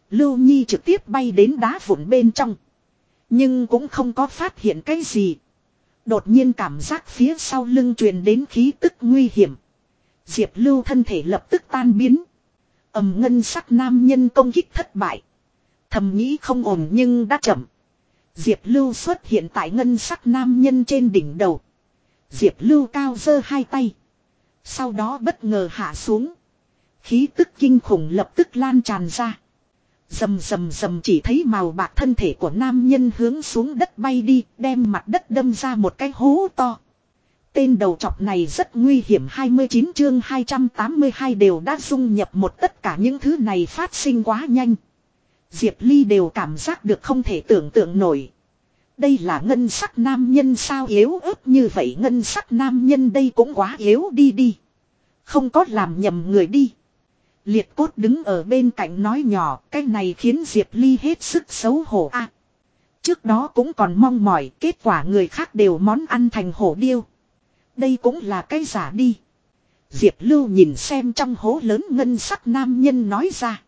Lưu Nhi trực tiếp bay đến đá vụn bên trong. Nhưng cũng không có phát hiện cái gì. Đột nhiên cảm giác phía sau lưng truyền đến khí tức nguy hiểm. Diệp Lưu thân thể lập tức tan biến. ầm ngân sắc nam nhân công kích thất bại. Thầm nghĩ không ổn nhưng đã chậm. Diệp Lưu xuất hiện tại ngân sắc nam nhân trên đỉnh đầu. Diệp Lưu cao giơ hai tay. Sau đó bất ngờ hạ xuống. Khí tức kinh khủng lập tức lan tràn ra. Dầm dầm dầm chỉ thấy màu bạc thân thể của nam nhân hướng xuống đất bay đi, đem mặt đất đâm ra một cái hố to. Tên đầu trọc này rất nguy hiểm 29 chương 282 đều đã dung nhập một tất cả những thứ này phát sinh quá nhanh. Diệp Ly đều cảm giác được không thể tưởng tượng nổi. Đây là ngân sắc nam nhân sao yếu ớt như vậy ngân sắc nam nhân đây cũng quá yếu đi đi. Không có làm nhầm người đi. Liệt cốt đứng ở bên cạnh nói nhỏ, cái này khiến Diệp Ly hết sức xấu hổ a. trước đó cũng còn mong mỏi, kết quả người khác đều món ăn thành hổ điêu. Đây cũng là cái giả đi. Diệp Lưu nhìn xem trong hố lớn ngân sắc nam nhân nói ra.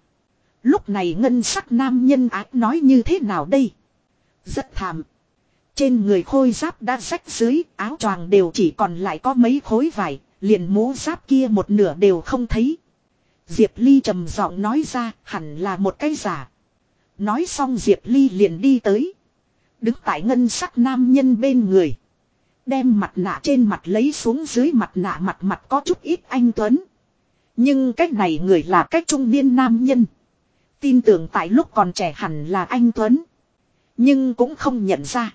Lúc này ngân sắc nam nhân ác nói như thế nào đây? Rất thảm. Trên người khôi giáp đã rách dưới, áo choàng đều chỉ còn lại có mấy khối vải, liền mũ giáp kia một nửa đều không thấy. Diệp Ly trầm giọng nói ra, hẳn là một cái giả. Nói xong Diệp Ly liền đi tới. Đứng tại ngân sắc nam nhân bên người. Đem mặt nạ trên mặt lấy xuống dưới mặt nạ mặt mặt có chút ít anh Tuấn. Nhưng cách này người là cách trung niên nam nhân. Tin tưởng tại lúc còn trẻ hẳn là anh Tuấn. Nhưng cũng không nhận ra.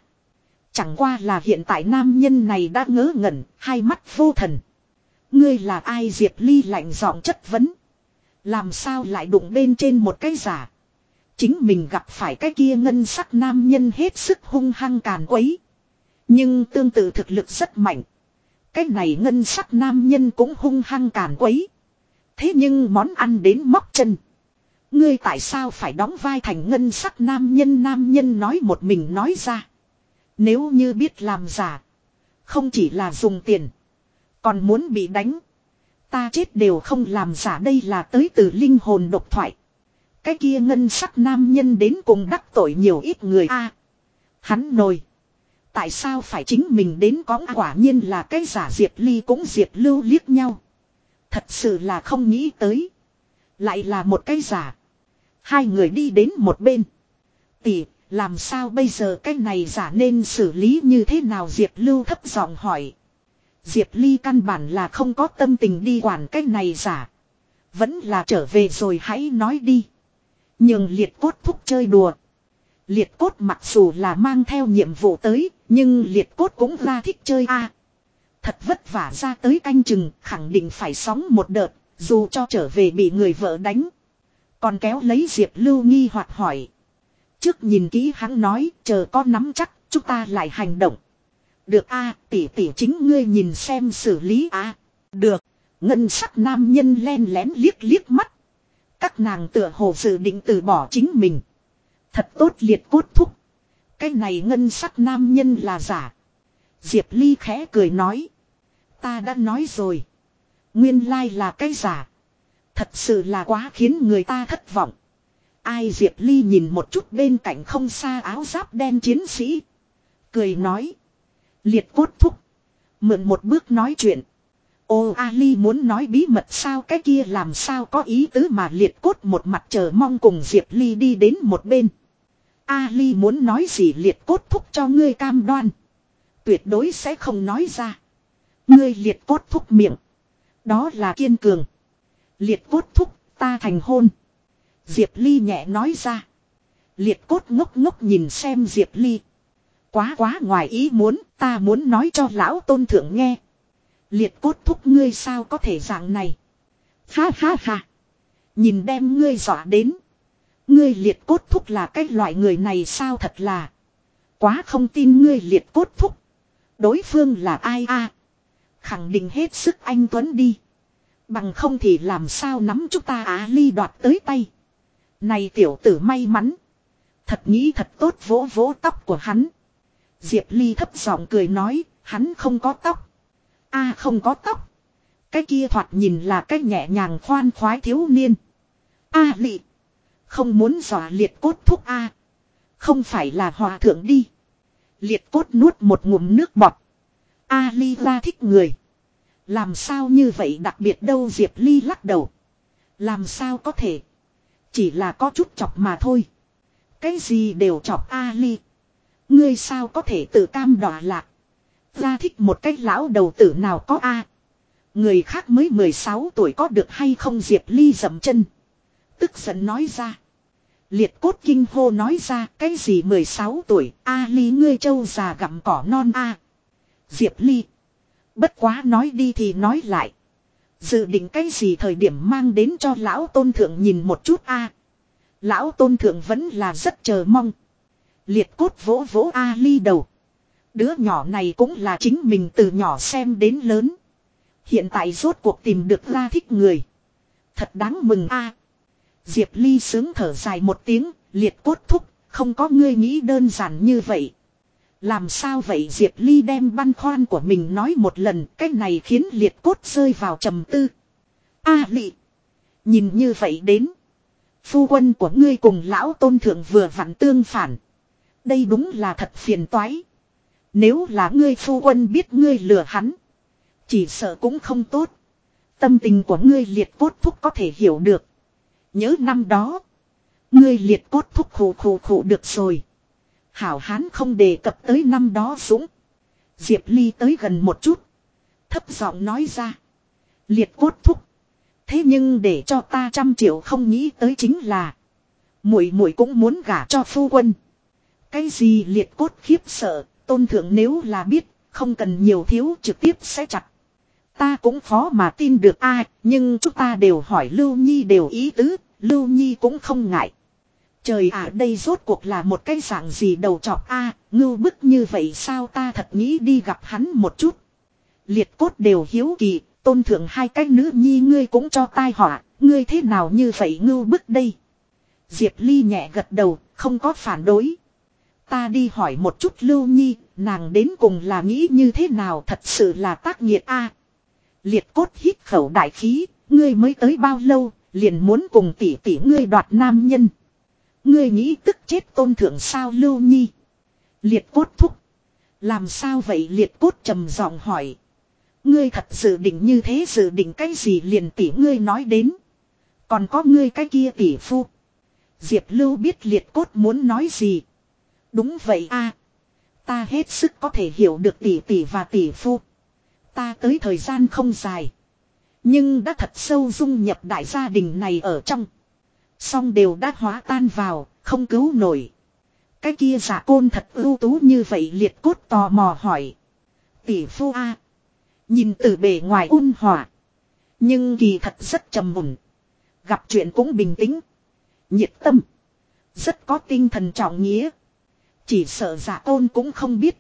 Chẳng qua là hiện tại nam nhân này đã ngớ ngẩn, hai mắt vô thần. Ngươi là ai Diệp Ly lạnh giọng chất vấn. Làm sao lại đụng bên trên một cái giả. Chính mình gặp phải cái kia ngân sắc nam nhân hết sức hung hăng càn quấy. Nhưng tương tự thực lực rất mạnh. Cái này ngân sắc nam nhân cũng hung hăng càn quấy. Thế nhưng món ăn đến móc chân. Ngươi tại sao phải đóng vai thành ngân sắc nam nhân nam nhân nói một mình nói ra. Nếu như biết làm giả. Không chỉ là dùng tiền. Còn muốn bị đánh. Ta chết đều không làm giả đây là tới từ linh hồn độc thoại. Cái kia ngân sắc nam nhân đến cùng đắc tội nhiều ít người a Hắn nồi. Tại sao phải chính mình đến có quả nhiên là cái giả Diệp Ly cũng Diệp Lưu liếc nhau. Thật sự là không nghĩ tới. Lại là một cái giả. Hai người đi đến một bên. Tỷ, làm sao bây giờ cái này giả nên xử lý như thế nào Diệp Lưu thấp giọng hỏi. Diệp Ly căn bản là không có tâm tình đi quản cái này giả. Vẫn là trở về rồi hãy nói đi. Nhưng liệt cốt thúc chơi đùa. Liệt cốt mặc dù là mang theo nhiệm vụ tới, nhưng liệt cốt cũng ra thích chơi a. thật vất vả ra tới canh chừng, khẳng định phải sóng một đợt, dù cho trở về bị người vợ đánh. Còn kéo lấy Diệp Lưu nghi hoặc hỏi. Trước nhìn kỹ hắn nói, chờ có nắm chắc, chúng ta lại hành động. Được a tỷ tỷ chính ngươi nhìn xem xử lý a Được. Ngân sắc nam nhân len lén liếc liếc mắt. Các nàng tựa hồ dự định từ bỏ chính mình. Thật tốt liệt cốt thúc. Cái này ngân sắc nam nhân là giả. Diệp Ly khẽ cười nói. Ta đã nói rồi. Nguyên lai là cái giả. Thật sự là quá khiến người ta thất vọng. Ai Diệp Ly nhìn một chút bên cạnh không xa áo giáp đen chiến sĩ. Cười nói. Liệt cốt thúc. Mượn một bước nói chuyện. Ô Ali muốn nói bí mật sao cái kia làm sao có ý tứ mà liệt cốt một mặt chờ mong cùng Diệp Ly đi đến một bên. Ali muốn nói gì liệt cốt thúc cho ngươi cam đoan. Tuyệt đối sẽ không nói ra. Ngươi liệt cốt thúc miệng. Đó là kiên cường. Liệt cốt thúc, ta thành hôn. Diệp Ly nhẹ nói ra. Liệt cốt ngốc ngốc nhìn xem Diệp Ly. Quá quá ngoài ý muốn, ta muốn nói cho lão tôn thượng nghe. Liệt cốt thúc ngươi sao có thể dạng này. Ha ha ha. Nhìn đem ngươi dọa đến. Ngươi liệt cốt thúc là cái loại người này sao thật là. Quá không tin ngươi liệt cốt thúc. Đối phương là ai a? Khẳng định hết sức anh Tuấn đi. Bằng không thì làm sao nắm chúng ta á ly đoạt tới tay. Này tiểu tử may mắn. Thật nghĩ thật tốt vỗ vỗ tóc của hắn. Diệp Ly thấp giọng cười nói, hắn không có tóc. a không có tóc. Cái kia thoạt nhìn là cái nhẹ nhàng khoan khoái thiếu niên. a à, lị. Không muốn dọa liệt cốt thúc a Không phải là hòa thượng đi. Liệt cốt nuốt một ngụm nước bọt. A ly ra thích người. Làm sao như vậy đặc biệt đâu Diệp Ly lắc đầu. Làm sao có thể. Chỉ là có chút chọc mà thôi. Cái gì đều chọc A ly. Ngươi sao có thể tự cam đọa lạc. Ra thích một cái lão đầu tử nào có A. Người khác mới 16 tuổi có được hay không Diệp Ly dậm chân. Tức giận nói ra. Liệt cốt kinh hô nói ra, cái gì 16 tuổi A ly, ngươi châu già gặm cỏ non A. Diệp Ly. Bất quá nói đi thì nói lại. Dự định cái gì thời điểm mang đến cho lão tôn thượng nhìn một chút a Lão tôn thượng vẫn là rất chờ mong. Liệt cốt vỗ vỗ A ly đầu. Đứa nhỏ này cũng là chính mình từ nhỏ xem đến lớn. Hiện tại rốt cuộc tìm được ra thích người. Thật đáng mừng a Diệp ly sướng thở dài một tiếng, liệt cốt thúc, không có ngươi nghĩ đơn giản như vậy. Làm sao vậy Diệp Ly đem băn khoăn của mình nói một lần, cái này khiến liệt cốt rơi vào trầm tư. A à, lị. Nhìn như vậy đến. Phu quân của ngươi cùng lão tôn thượng vừa vặn tương phản. Đây đúng là thật phiền toái. Nếu là ngươi phu quân biết ngươi lừa hắn. Chỉ sợ cũng không tốt. Tâm tình của ngươi liệt cốt thúc có thể hiểu được. Nhớ năm đó. Ngươi liệt cốt thúc khổ khổ khổ được rồi. Hảo hán không đề cập tới năm đó dũng. Diệp Ly tới gần một chút. Thấp giọng nói ra. Liệt cốt thúc. Thế nhưng để cho ta trăm triệu không nghĩ tới chính là. Muội muội cũng muốn gả cho phu quân. Cái gì liệt cốt khiếp sợ. Tôn thượng nếu là biết. Không cần nhiều thiếu trực tiếp sẽ chặt. Ta cũng khó mà tin được ai. Nhưng chúng ta đều hỏi Lưu Nhi đều ý tứ. Lưu Nhi cũng không ngại. Trời ạ đây rốt cuộc là một cái dạng gì đầu trọc a à, ngưu bức như vậy sao ta thật nghĩ đi gặp hắn một chút. Liệt cốt đều hiếu kỳ, tôn thượng hai cái nữ nhi ngươi cũng cho tai họa, ngươi thế nào như vậy ngưu bức đây. Diệp Ly nhẹ gật đầu, không có phản đối. Ta đi hỏi một chút Lưu Nhi, nàng đến cùng là nghĩ như thế nào thật sự là tác nghiệt a. liệt cốt hít khẩu đại khí, ngươi mới tới bao lâu, liền muốn cùng tỷ tỷ ngươi đoạt nam nhân. Ngươi nghĩ tức chết tôn thượng sao lưu nhi. Liệt cốt thúc. Làm sao vậy liệt cốt trầm giọng hỏi. Ngươi thật dự định như thế dự định cái gì liền tỷ ngươi nói đến. Còn có ngươi cái kia tỷ phu. Diệp lưu biết liệt cốt muốn nói gì. Đúng vậy a Ta hết sức có thể hiểu được tỷ tỷ và tỷ phu. Ta tới thời gian không dài. Nhưng đã thật sâu dung nhập đại gia đình này ở trong. Xong đều đã hóa tan vào, không cứu nổi. Cái kia giả côn thật ưu tú như vậy liệt cốt tò mò hỏi. Tỷ phu A. Nhìn từ bề ngoài ôn hòa. Nhưng kỳ thật rất trầm mùn. Gặp chuyện cũng bình tĩnh. Nhiệt tâm. Rất có tinh thần trọng nghĩa. Chỉ sợ giả côn cũng không biết.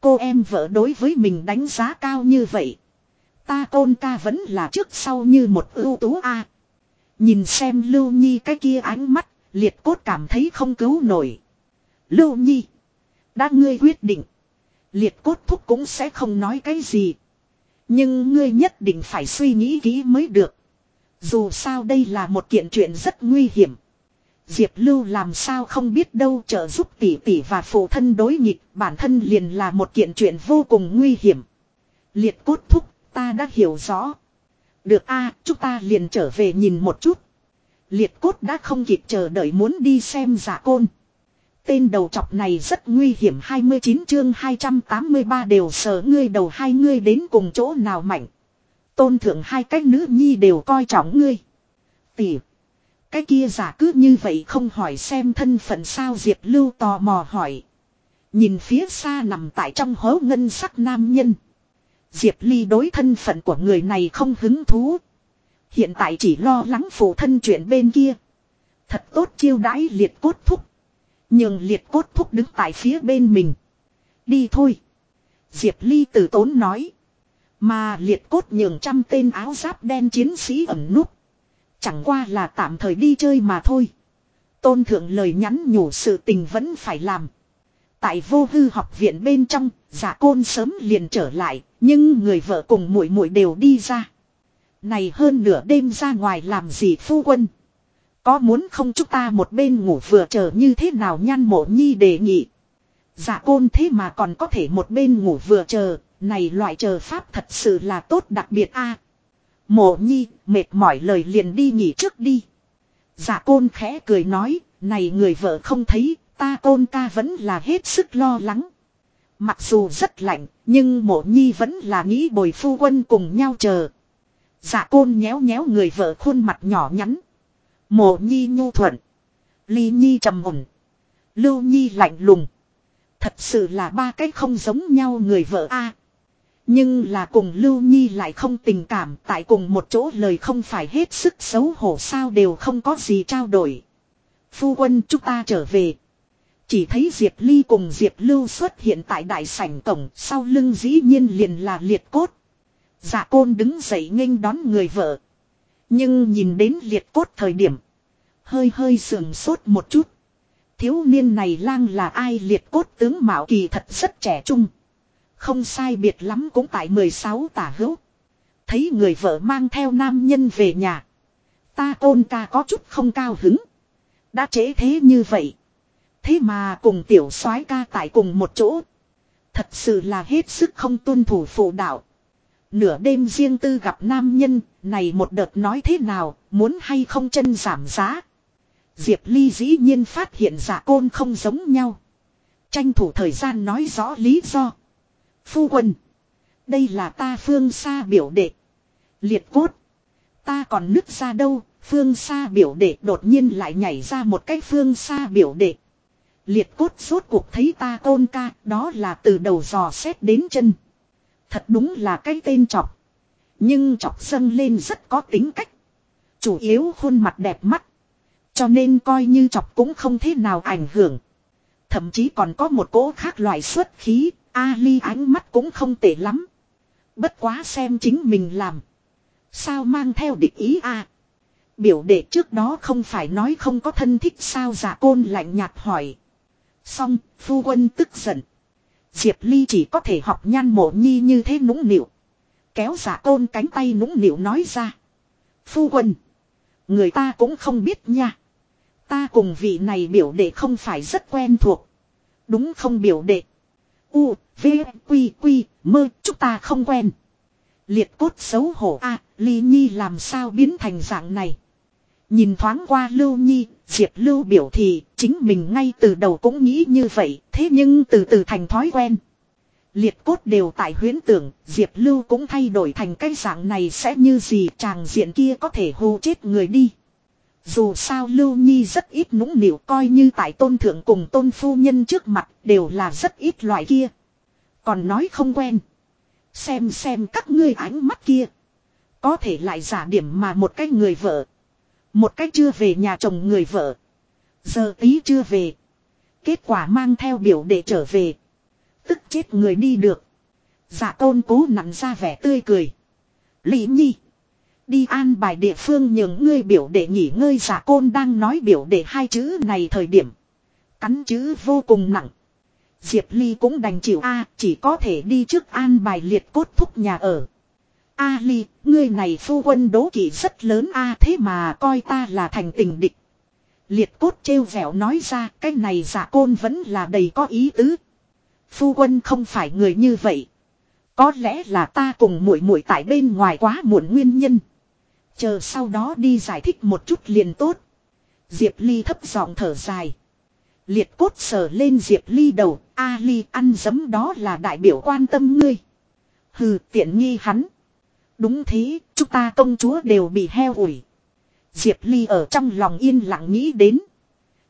Cô em vợ đối với mình đánh giá cao như vậy. Ta tôn ca vẫn là trước sau như một ưu tú a. Nhìn xem Lưu Nhi cái kia ánh mắt, liệt cốt cảm thấy không cứu nổi. Lưu Nhi. Đã ngươi quyết định. Liệt cốt thúc cũng sẽ không nói cái gì. Nhưng ngươi nhất định phải suy nghĩ kỹ mới được. Dù sao đây là một kiện chuyện rất nguy hiểm. Diệp Lưu làm sao không biết đâu trợ giúp tỷ tỷ và phụ thân đối nghịch, bản thân liền là một kiện chuyện vô cùng nguy hiểm. Liệt cốt thúc, ta đã hiểu rõ. Được a, chúng ta liền trở về nhìn một chút. Liệt cốt đã không kịp chờ đợi muốn đi xem giả côn. Tên đầu chọc này rất nguy hiểm 29 chương 283 đều sợ ngươi đầu hai ngươi đến cùng chỗ nào mạnh. Tôn thượng hai cái nữ nhi đều coi trọng ngươi. Tỷ. Cái kia giả cứ như vậy không hỏi xem thân phận sao Diệp Lưu tò mò hỏi. Nhìn phía xa nằm tại trong hố ngân sắc nam nhân. Diệp Ly đối thân phận của người này không hứng thú. Hiện tại chỉ lo lắng phụ thân chuyện bên kia. Thật tốt chiêu đãi liệt cốt thúc. Nhưng liệt cốt thúc đứng tại phía bên mình. Đi thôi. Diệp Ly từ tốn nói. Mà liệt cốt nhường trăm tên áo giáp đen chiến sĩ ẩn núp. Chẳng qua là tạm thời đi chơi mà thôi. Tôn thượng lời nhắn nhủ sự tình vẫn phải làm. Tại vô hư học viện bên trong, giả côn sớm liền trở lại, nhưng người vợ cùng muội muội đều đi ra. Này hơn nửa đêm ra ngoài làm gì phu quân? Có muốn không chúng ta một bên ngủ vừa chờ như thế nào nhan mộ nhi đề nghị. Giả côn thế mà còn có thể một bên ngủ vừa chờ, này loại chờ pháp thật sự là tốt đặc biệt a. mộ nhi, mệt mỏi lời liền đi nghỉ trước đi. Giả côn khẽ cười nói, này người vợ không thấy, ta côn ca vẫn là hết sức lo lắng. Mặc dù rất lạnh, nhưng mộ nhi vẫn là nghĩ bồi phu quân cùng nhau chờ. Dạ côn nhéo nhéo người vợ khuôn mặt nhỏ nhắn. Mộ nhi nhu thuận. Ly nhi trầm ổn. Lưu nhi lạnh lùng. Thật sự là ba cái không giống nhau người vợ a. Nhưng là cùng Lưu Nhi lại không tình cảm tại cùng một chỗ lời không phải hết sức xấu hổ sao đều không có gì trao đổi. Phu quân chúng ta trở về. Chỉ thấy Diệp Ly cùng Diệp Lưu xuất hiện tại đại sảnh cổng, sau lưng dĩ nhiên liền là liệt cốt. Dạ côn đứng dậy nghênh đón người vợ. Nhưng nhìn đến liệt cốt thời điểm. Hơi hơi sườn sốt một chút. Thiếu niên này lang là ai liệt cốt tướng Mạo Kỳ thật rất trẻ trung. Không sai biệt lắm cũng tại 16 tả hữu. Thấy người vợ mang theo nam nhân về nhà. Ta côn ca có chút không cao hứng. Đã trễ thế như vậy. Thế mà cùng tiểu soái ca tại cùng một chỗ. Thật sự là hết sức không tuân thủ phụ đạo. Nửa đêm riêng tư gặp nam nhân, này một đợt nói thế nào, muốn hay không chân giảm giá. Diệp Ly dĩ nhiên phát hiện giả côn không giống nhau. Tranh thủ thời gian nói rõ lý do. Phu quân. Đây là ta phương xa biểu đệ. Liệt cốt. Ta còn nứt ra đâu, phương xa biểu đệ đột nhiên lại nhảy ra một cái phương xa biểu đệ. Liệt cốt suốt cuộc thấy ta tôn ca, đó là từ đầu dò xét đến chân. Thật đúng là cái tên chọc. Nhưng chọc dâng lên rất có tính cách. Chủ yếu khuôn mặt đẹp mắt. Cho nên coi như chọc cũng không thế nào ảnh hưởng. Thậm chí còn có một cỗ khác loại xuất khí, Ali ánh mắt cũng không tệ lắm. Bất quá xem chính mình làm. Sao mang theo địch ý à? Biểu đệ trước đó không phải nói không có thân thích sao giả côn lạnh nhạt hỏi. Xong, phu quân tức giận. Diệp Ly chỉ có thể học nhan mộ nhi như thế nũng nịu. Kéo giả côn cánh tay nũng nịu nói ra. Phu quân. Người ta cũng không biết nha. Ta cùng vị này biểu đệ không phải rất quen thuộc. Đúng không biểu đệ. U, V, Quy, Quy, mơ, chúng ta không quen. Liệt cốt xấu hổ a Ly Nhi làm sao biến thành dạng này. Nhìn thoáng qua Lưu Nhi, Diệp Lưu biểu thị chính mình ngay từ đầu cũng nghĩ như vậy, thế nhưng từ từ thành thói quen. Liệt cốt đều tại huyến tưởng, Diệp Lưu cũng thay đổi thành cái dạng này sẽ như gì chàng diện kia có thể hù chết người đi. Dù sao Lưu Nhi rất ít nũng nịu coi như tại tôn thượng cùng tôn phu nhân trước mặt đều là rất ít loại kia. Còn nói không quen. Xem xem các ngươi ánh mắt kia. Có thể lại giả điểm mà một cái người vợ. Một cách chưa về nhà chồng người vợ. Giờ tí chưa về. Kết quả mang theo biểu để trở về. Tức chết người đi được. giả tôn cố nặn ra vẻ tươi cười. Lý Nhi. Đi an bài địa phương nhường ngươi biểu để nghỉ ngơi dạ giả côn đang nói biểu để hai chữ này thời điểm. Cắn chữ vô cùng nặng. Diệp Ly cũng đành chịu A chỉ có thể đi trước an bài liệt cốt thúc nhà ở. A Ly, ngươi này phu quân đố kỵ rất lớn A thế mà coi ta là thành tình địch. Liệt cốt trêu vẻo nói ra cái này giả côn vẫn là đầy có ý tứ. Phu quân không phải người như vậy. Có lẽ là ta cùng muội muội tại bên ngoài quá muộn nguyên nhân. Chờ sau đó đi giải thích một chút liền tốt. Diệp Ly thấp giọng thở dài. Liệt cốt sờ lên Diệp Ly đầu, A Ly ăn dấm đó là đại biểu quan tâm ngươi. Hừ tiện nghi hắn. Đúng thế, chúng ta công chúa đều bị heo ủi. Diệp Ly ở trong lòng yên lặng nghĩ đến.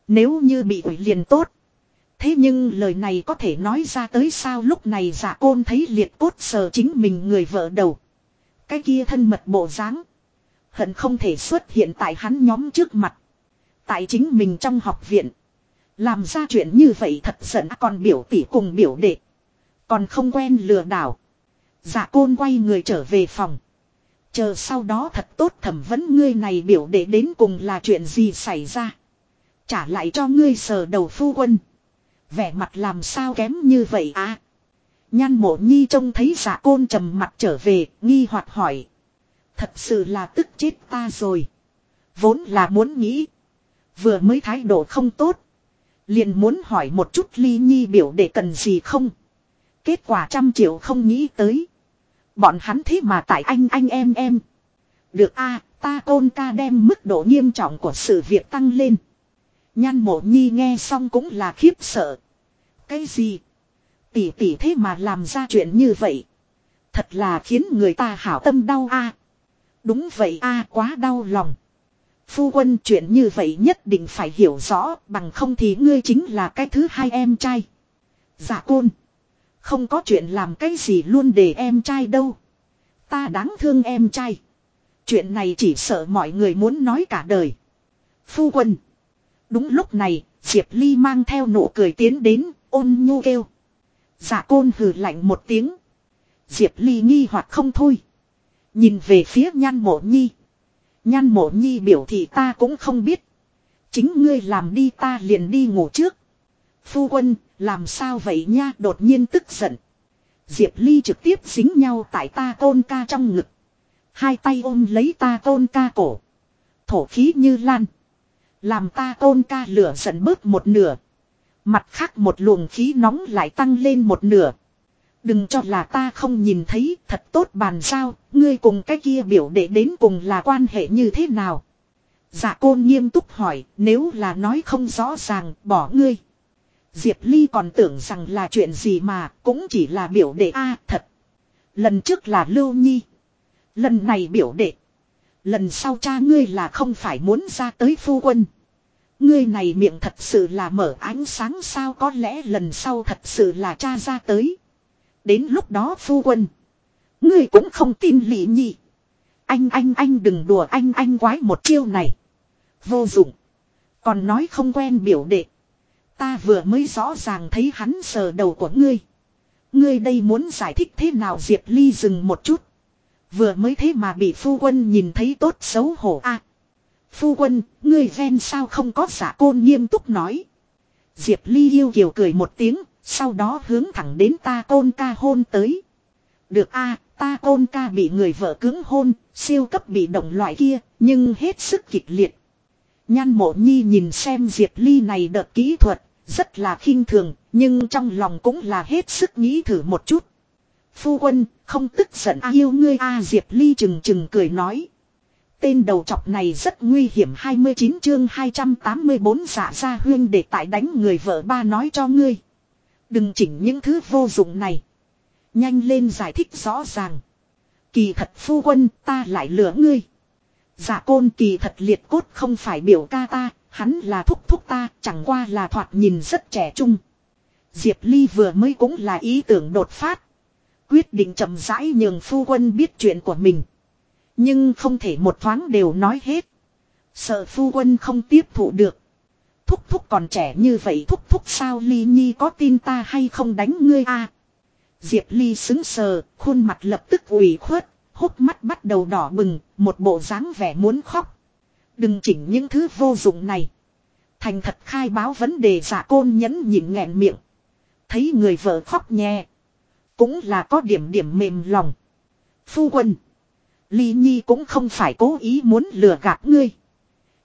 Nếu như bị ủi liền tốt. Thế nhưng lời này có thể nói ra tới sao lúc này giả côn thấy liệt cốt sờ chính mình người vợ đầu. Cái kia thân mật bộ dáng Hận không thể xuất hiện tại hắn nhóm trước mặt. Tại chính mình trong học viện. Làm ra chuyện như vậy thật giận còn biểu tỷ cùng biểu đệ. Còn không quen lừa đảo. Giả côn quay người trở về phòng. Chờ sau đó thật tốt thẩm vấn ngươi này biểu đệ đến cùng là chuyện gì xảy ra. Trả lại cho ngươi sờ đầu phu quân. Vẻ mặt làm sao kém như vậy à. Nhan mộ nhi trông thấy giả côn trầm mặt trở về, nghi hoặc hỏi. Thật sự là tức chết ta rồi. Vốn là muốn nghĩ. Vừa mới thái độ không tốt. Liền muốn hỏi một chút ly nhi biểu để cần gì không. Kết quả trăm triệu không nghĩ tới. Bọn hắn thế mà tại anh anh em em. Được a, ta côn ca đem mức độ nghiêm trọng của sự việc tăng lên. Nhan mộ nhi nghe xong cũng là khiếp sợ. Cái gì? Tỷ tỷ thế mà làm ra chuyện như vậy. Thật là khiến người ta hảo tâm đau a. Đúng vậy a, quá đau lòng. Phu quân chuyện như vậy nhất định phải hiểu rõ, bằng không thì ngươi chính là cái thứ hai em trai. Dạ côn. Không có chuyện làm cái gì luôn để em trai đâu. Ta đáng thương em trai. Chuyện này chỉ sợ mọi người muốn nói cả đời. Phu quân. Đúng lúc này, Diệp Ly mang theo nụ cười tiến đến, ôn nhu kêu. Dạ côn hừ lạnh một tiếng. Diệp Ly nghi hoặc không thôi. Nhìn về phía nhan mộ nhi. Nhan mộ nhi biểu thị ta cũng không biết. Chính ngươi làm đi ta liền đi ngủ trước. Phu quân, làm sao vậy nha đột nhiên tức giận. Diệp Ly trực tiếp dính nhau tại ta tôn ca trong ngực. Hai tay ôm lấy ta tôn ca cổ. Thổ khí như lan. Làm ta tôn ca lửa giận bớt một nửa. Mặt khác một luồng khí nóng lại tăng lên một nửa. Đừng cho là ta không nhìn thấy thật tốt bàn sao? ngươi cùng cái kia biểu đệ đến cùng là quan hệ như thế nào. Dạ côn nghiêm túc hỏi, nếu là nói không rõ ràng, bỏ ngươi. Diệp Ly còn tưởng rằng là chuyện gì mà, cũng chỉ là biểu đệ A thật. Lần trước là Lưu Nhi. Lần này biểu đệ. Lần sau cha ngươi là không phải muốn ra tới phu quân. Ngươi này miệng thật sự là mở ánh sáng sao có lẽ lần sau thật sự là cha ra tới. Đến lúc đó phu quân. Ngươi cũng không tin lị nhị. Anh anh anh đừng đùa anh anh quái một chiêu này. Vô dụng. Còn nói không quen biểu đệ. Ta vừa mới rõ ràng thấy hắn sờ đầu của ngươi. Ngươi đây muốn giải thích thế nào Diệp Ly dừng một chút. Vừa mới thế mà bị phu quân nhìn thấy tốt xấu hổ a. À, phu quân, ngươi ven sao không có giả côn nghiêm túc nói. Diệp Ly yêu kiều cười một tiếng, sau đó hướng thẳng đến ta côn ca hôn tới. Được a à, ta côn ca bị người vợ cứng hôn, siêu cấp bị động loại kia, nhưng hết sức kịch liệt. Nhan mộ nhi nhìn xem Diệp Ly này đợt kỹ thuật, rất là khinh thường, nhưng trong lòng cũng là hết sức nghĩ thử một chút. Phu quân, không tức giận a yêu ngươi a Diệp Ly chừng chừng cười nói. Tên đầu chọc này rất nguy hiểm 29 chương 284 giả ra huyên để tại đánh người vợ ba nói cho ngươi. Đừng chỉnh những thứ vô dụng này. Nhanh lên giải thích rõ ràng. Kỳ thật phu quân ta lại lừa ngươi. Giả côn kỳ thật liệt cốt không phải biểu ca ta, hắn là thúc thúc ta, chẳng qua là thoạt nhìn rất trẻ trung. Diệp Ly vừa mới cũng là ý tưởng đột phát. Quyết định chậm rãi nhường phu quân biết chuyện của mình. Nhưng không thể một thoáng đều nói hết. Sợ phu quân không tiếp thụ được. Thúc thúc còn trẻ như vậy thúc thúc sao Ly Nhi có tin ta hay không đánh ngươi a Diệp Ly xứng sờ, khuôn mặt lập tức ủy khuất, hốc mắt bắt đầu đỏ bừng, một bộ dáng vẻ muốn khóc. Đừng chỉnh những thứ vô dụng này. Thành thật khai báo vấn đề giả côn nhẫn nhịn nghẹn miệng. Thấy người vợ khóc nhẹ. Cũng là có điểm điểm mềm lòng. Phu quân. Ly Nhi cũng không phải cố ý muốn lừa gạt ngươi.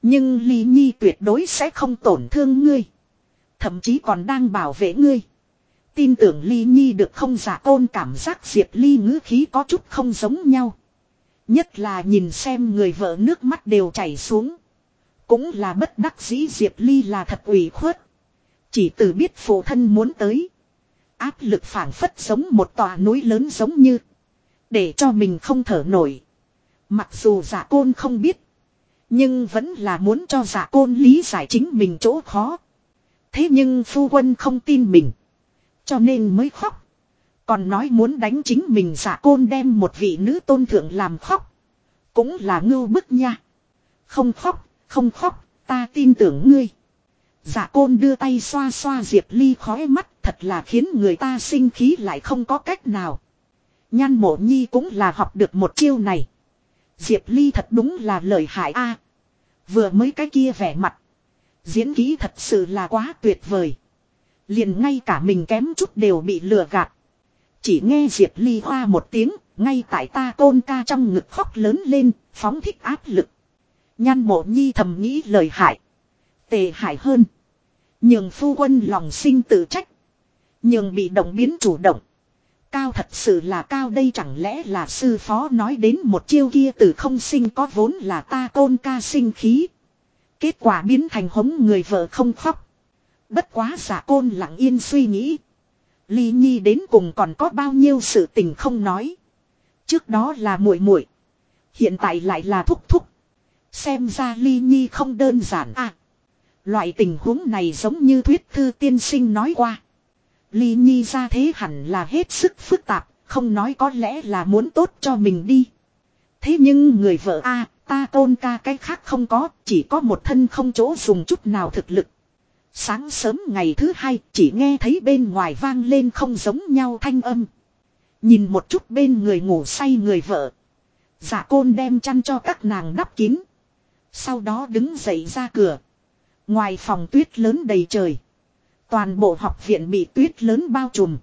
Nhưng Ly Nhi tuyệt đối sẽ không tổn thương ngươi. Thậm chí còn đang bảo vệ ngươi. Tin tưởng Ly Nhi được không giả côn cảm giác Diệp Ly ngữ khí có chút không giống nhau. Nhất là nhìn xem người vợ nước mắt đều chảy xuống. Cũng là bất đắc dĩ Diệp Ly là thật ủy khuất. Chỉ từ biết phụ thân muốn tới. Áp lực phản phất giống một tòa núi lớn giống như. Để cho mình không thở nổi. Mặc dù giả côn không biết. Nhưng vẫn là muốn cho giả côn lý giải chính mình chỗ khó. Thế nhưng phu quân không tin mình. Cho nên mới khóc. Còn nói muốn đánh chính mình giả côn đem một vị nữ tôn thượng làm khóc. Cũng là ngưu bức nha. Không khóc, không khóc, ta tin tưởng ngươi. Giả côn đưa tay xoa xoa Diệp Ly khói mắt thật là khiến người ta sinh khí lại không có cách nào. Nhan mộ nhi cũng là học được một chiêu này. Diệp Ly thật đúng là lời hại a. vừa mới cái kia vẻ mặt. Diễn kỹ thật sự là quá tuyệt vời. Liền ngay cả mình kém chút đều bị lừa gạt. Chỉ nghe Diệp Ly hoa một tiếng, ngay tại ta tôn ca trong ngực khóc lớn lên, phóng thích áp lực. Nhan mộ nhi thầm nghĩ lời hại. Tệ hại hơn. Nhường phu quân lòng sinh tự trách. Nhường bị động biến chủ động. Cao thật sự là cao đây chẳng lẽ là sư phó nói đến một chiêu kia từ không sinh có vốn là ta tôn ca sinh khí. Kết quả biến thành hống người vợ không khóc. Bất quá giả côn lặng yên suy nghĩ. Ly Nhi đến cùng còn có bao nhiêu sự tình không nói. Trước đó là muội muội, hiện tại lại là thúc thúc. Xem ra Ly Nhi không đơn giản à. Loại tình huống này giống như thuyết thư tiên sinh nói qua. Ly Nhi ra thế hẳn là hết sức phức tạp, không nói có lẽ là muốn tốt cho mình đi. Thế nhưng người vợ a ta tôn ca cái khác không có, chỉ có một thân không chỗ dùng chút nào thực lực. Sáng sớm ngày thứ hai, chỉ nghe thấy bên ngoài vang lên không giống nhau thanh âm. Nhìn một chút bên người ngủ say người vợ. Giả côn đem chăn cho các nàng đắp kín. Sau đó đứng dậy ra cửa. Ngoài phòng tuyết lớn đầy trời. Toàn bộ học viện bị tuyết lớn bao trùm.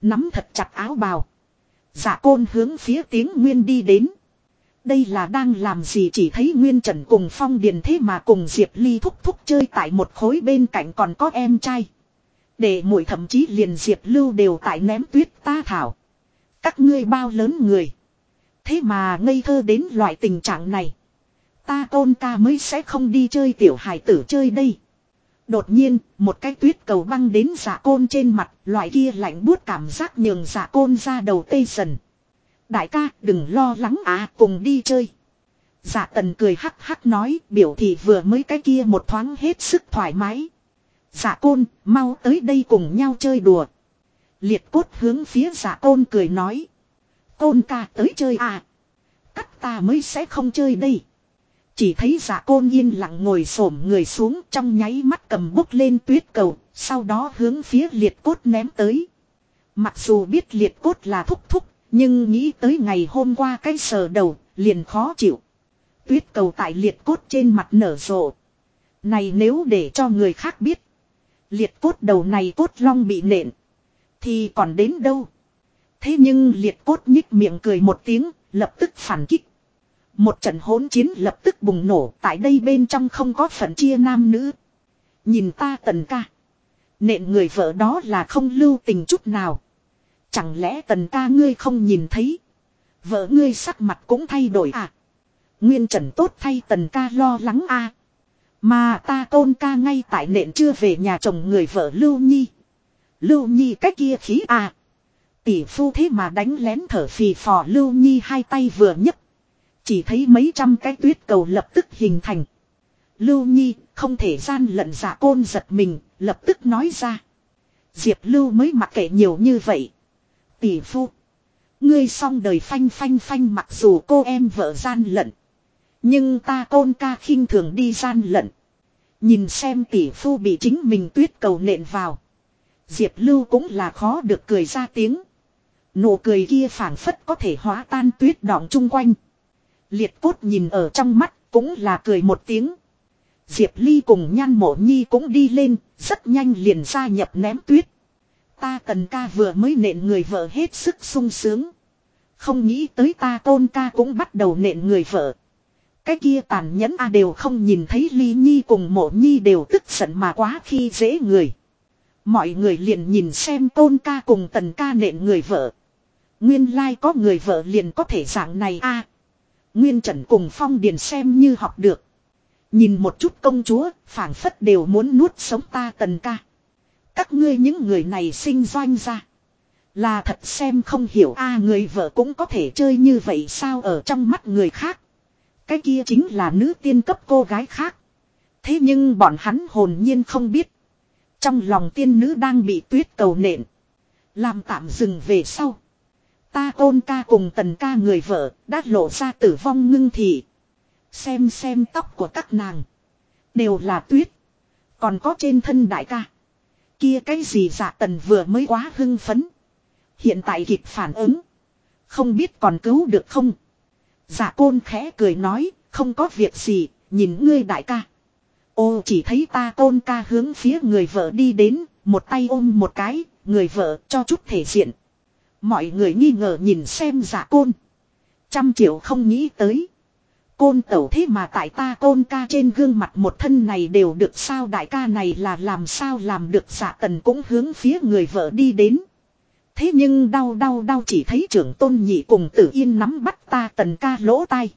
Nắm thật chặt áo bào. Giả côn hướng phía tiếng Nguyên đi đến. Đây là đang làm gì chỉ thấy Nguyên Trần cùng Phong Điền thế mà cùng Diệp Ly thúc thúc chơi tại một khối bên cạnh còn có em trai. Để mũi thậm chí liền Diệp Lưu đều tại ném tuyết ta thảo. Các ngươi bao lớn người. Thế mà ngây thơ đến loại tình trạng này. Ta tôn ca mới sẽ không đi chơi tiểu hải tử chơi đây. Đột nhiên, một cái tuyết cầu băng đến giả côn trên mặt, loại kia lạnh buốt cảm giác nhường giả côn ra đầu tê dần. Đại ca, đừng lo lắng à, cùng đi chơi. dạ tần cười hắc hắc nói, biểu thị vừa mới cái kia một thoáng hết sức thoải mái. dạ côn, mau tới đây cùng nhau chơi đùa. Liệt cốt hướng phía dạ côn cười nói. Côn ca tới chơi à. Cắt ta mới sẽ không chơi đây. Chỉ thấy giả côn yên lặng ngồi xổm người xuống trong nháy mắt cầm bốc lên tuyết cầu, sau đó hướng phía liệt cốt ném tới. Mặc dù biết liệt cốt là thúc thúc, nhưng nghĩ tới ngày hôm qua cái sờ đầu, liền khó chịu. Tuyết cầu tại liệt cốt trên mặt nở rộ. Này nếu để cho người khác biết. Liệt cốt đầu này cốt long bị nện. Thì còn đến đâu. Thế nhưng liệt cốt nhích miệng cười một tiếng, lập tức phản kích. Một trận hỗn chiến lập tức bùng nổ, tại đây bên trong không có phần chia nam nữ. Nhìn ta tần ca. Nện người vợ đó là không lưu tình chút nào. Chẳng lẽ tần ca ngươi không nhìn thấy. Vợ ngươi sắc mặt cũng thay đổi à. Nguyên trần tốt thay tần ca lo lắng à. Mà ta tôn ca ngay tại nện chưa về nhà chồng người vợ Lưu Nhi. Lưu Nhi cách kia khí à. Tỷ phu thế mà đánh lén thở phì phò Lưu Nhi hai tay vừa nhấc chỉ thấy mấy trăm cái tuyết cầu lập tức hình thành. Lưu Nhi không thể gian lận giả côn giật mình, lập tức nói ra. Diệp Lưu mới mặc kệ nhiều như vậy. Tỷ phu. Ngươi xong đời phanh phanh phanh mặc dù cô em vợ gian lận. Nhưng ta côn ca khinh thường đi gian lận. Nhìn xem tỷ phu bị chính mình tuyết cầu nện vào. Diệp Lưu cũng là khó được cười ra tiếng. Nụ cười kia phảng phất có thể hóa tan tuyết đọng chung quanh. Liệt cốt nhìn ở trong mắt cũng là cười một tiếng. Diệp Ly cùng nhan mộ nhi cũng đi lên, rất nhanh liền gia nhập ném tuyết. Ta tần ca vừa mới nện người vợ hết sức sung sướng. Không nghĩ tới ta tôn ca cũng bắt đầu nện người vợ. Cái kia tàn nhẫn a đều không nhìn thấy ly nhi cùng mộ nhi đều tức giận mà quá khi dễ người. Mọi người liền nhìn xem tôn ca cùng tần ca nện người vợ. Nguyên lai like có người vợ liền có thể dạng này a Nguyên trần cùng phong điền xem như học được. Nhìn một chút công chúa, phảng phất đều muốn nuốt sống ta tần ca. Các ngươi những người này sinh doanh ra. Là thật xem không hiểu, a, người vợ cũng có thể chơi như vậy sao ở trong mắt người khác. Cái kia chính là nữ tiên cấp cô gái khác. Thế nhưng bọn hắn hồn nhiên không biết. Trong lòng tiên nữ đang bị tuyết cầu nện. Làm tạm dừng về sau. Ta ôn ca cùng tần ca người vợ đã lộ ra tử vong ngưng thị. Xem xem tóc của các nàng. Đều là tuyết. Còn có trên thân đại ca. Kia cái gì dạ tần vừa mới quá hưng phấn. Hiện tại kịp phản ứng. Không biết còn cứu được không. Dạ côn khẽ cười nói. Không có việc gì. Nhìn ngươi đại ca. Ô, chỉ thấy ta côn ca hướng phía người vợ đi đến. Một tay ôm một cái. Người vợ cho chút thể diện. Mọi người nghi ngờ nhìn xem dạ côn. Trăm triệu không nghĩ tới. Côn tẩu thế mà tại ta côn ca trên gương mặt một thân này đều được sao đại ca này là làm sao làm được dạ tần cũng hướng phía người vợ đi đến. Thế nhưng đau đau đau chỉ thấy trưởng tôn nhị cùng tử yên nắm bắt ta tần ca lỗ tai.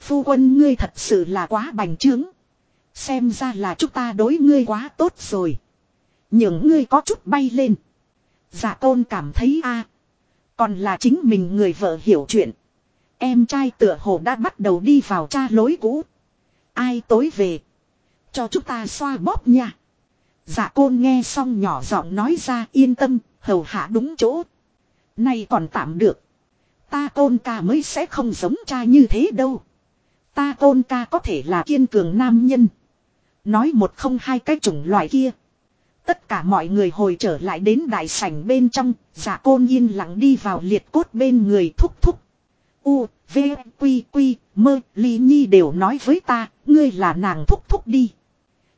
Phu quân ngươi thật sự là quá bành trướng. Xem ra là chúng ta đối ngươi quá tốt rồi. Những ngươi có chút bay lên. Dạ tôn cảm thấy a Còn là chính mình người vợ hiểu chuyện. Em trai tựa hồ đã bắt đầu đi vào cha lối cũ. Ai tối về. Cho chúng ta xoa bóp nha. Dạ côn nghe xong nhỏ giọng nói ra yên tâm, hầu hạ đúng chỗ. nay còn tạm được. Ta côn ca mới sẽ không giống cha như thế đâu. Ta côn ca có thể là kiên cường nam nhân. Nói một không hai cái chủng loại kia. Tất cả mọi người hồi trở lại đến đại sảnh bên trong, giả côn yên lặng đi vào liệt cốt bên người thúc thúc. U, V, Quy, Quy, Mơ, Ly Nhi đều nói với ta, ngươi là nàng thúc thúc đi.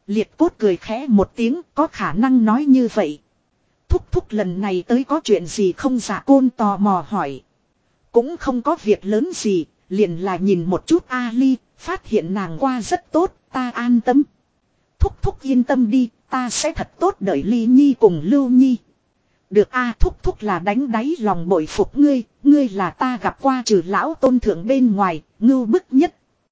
Liệt cốt cười khẽ một tiếng, có khả năng nói như vậy. Thúc thúc lần này tới có chuyện gì không giả côn tò mò hỏi. Cũng không có việc lớn gì, liền là nhìn một chút Ali, phát hiện nàng qua rất tốt, ta an tâm. Thúc thúc yên tâm đi, ta sẽ thật tốt đợi Ly Nhi cùng Lưu Nhi. Được a thúc thúc là đánh đáy lòng bội phục ngươi, ngươi là ta gặp qua trừ lão tôn thượng bên ngoài, ngưu bức nhất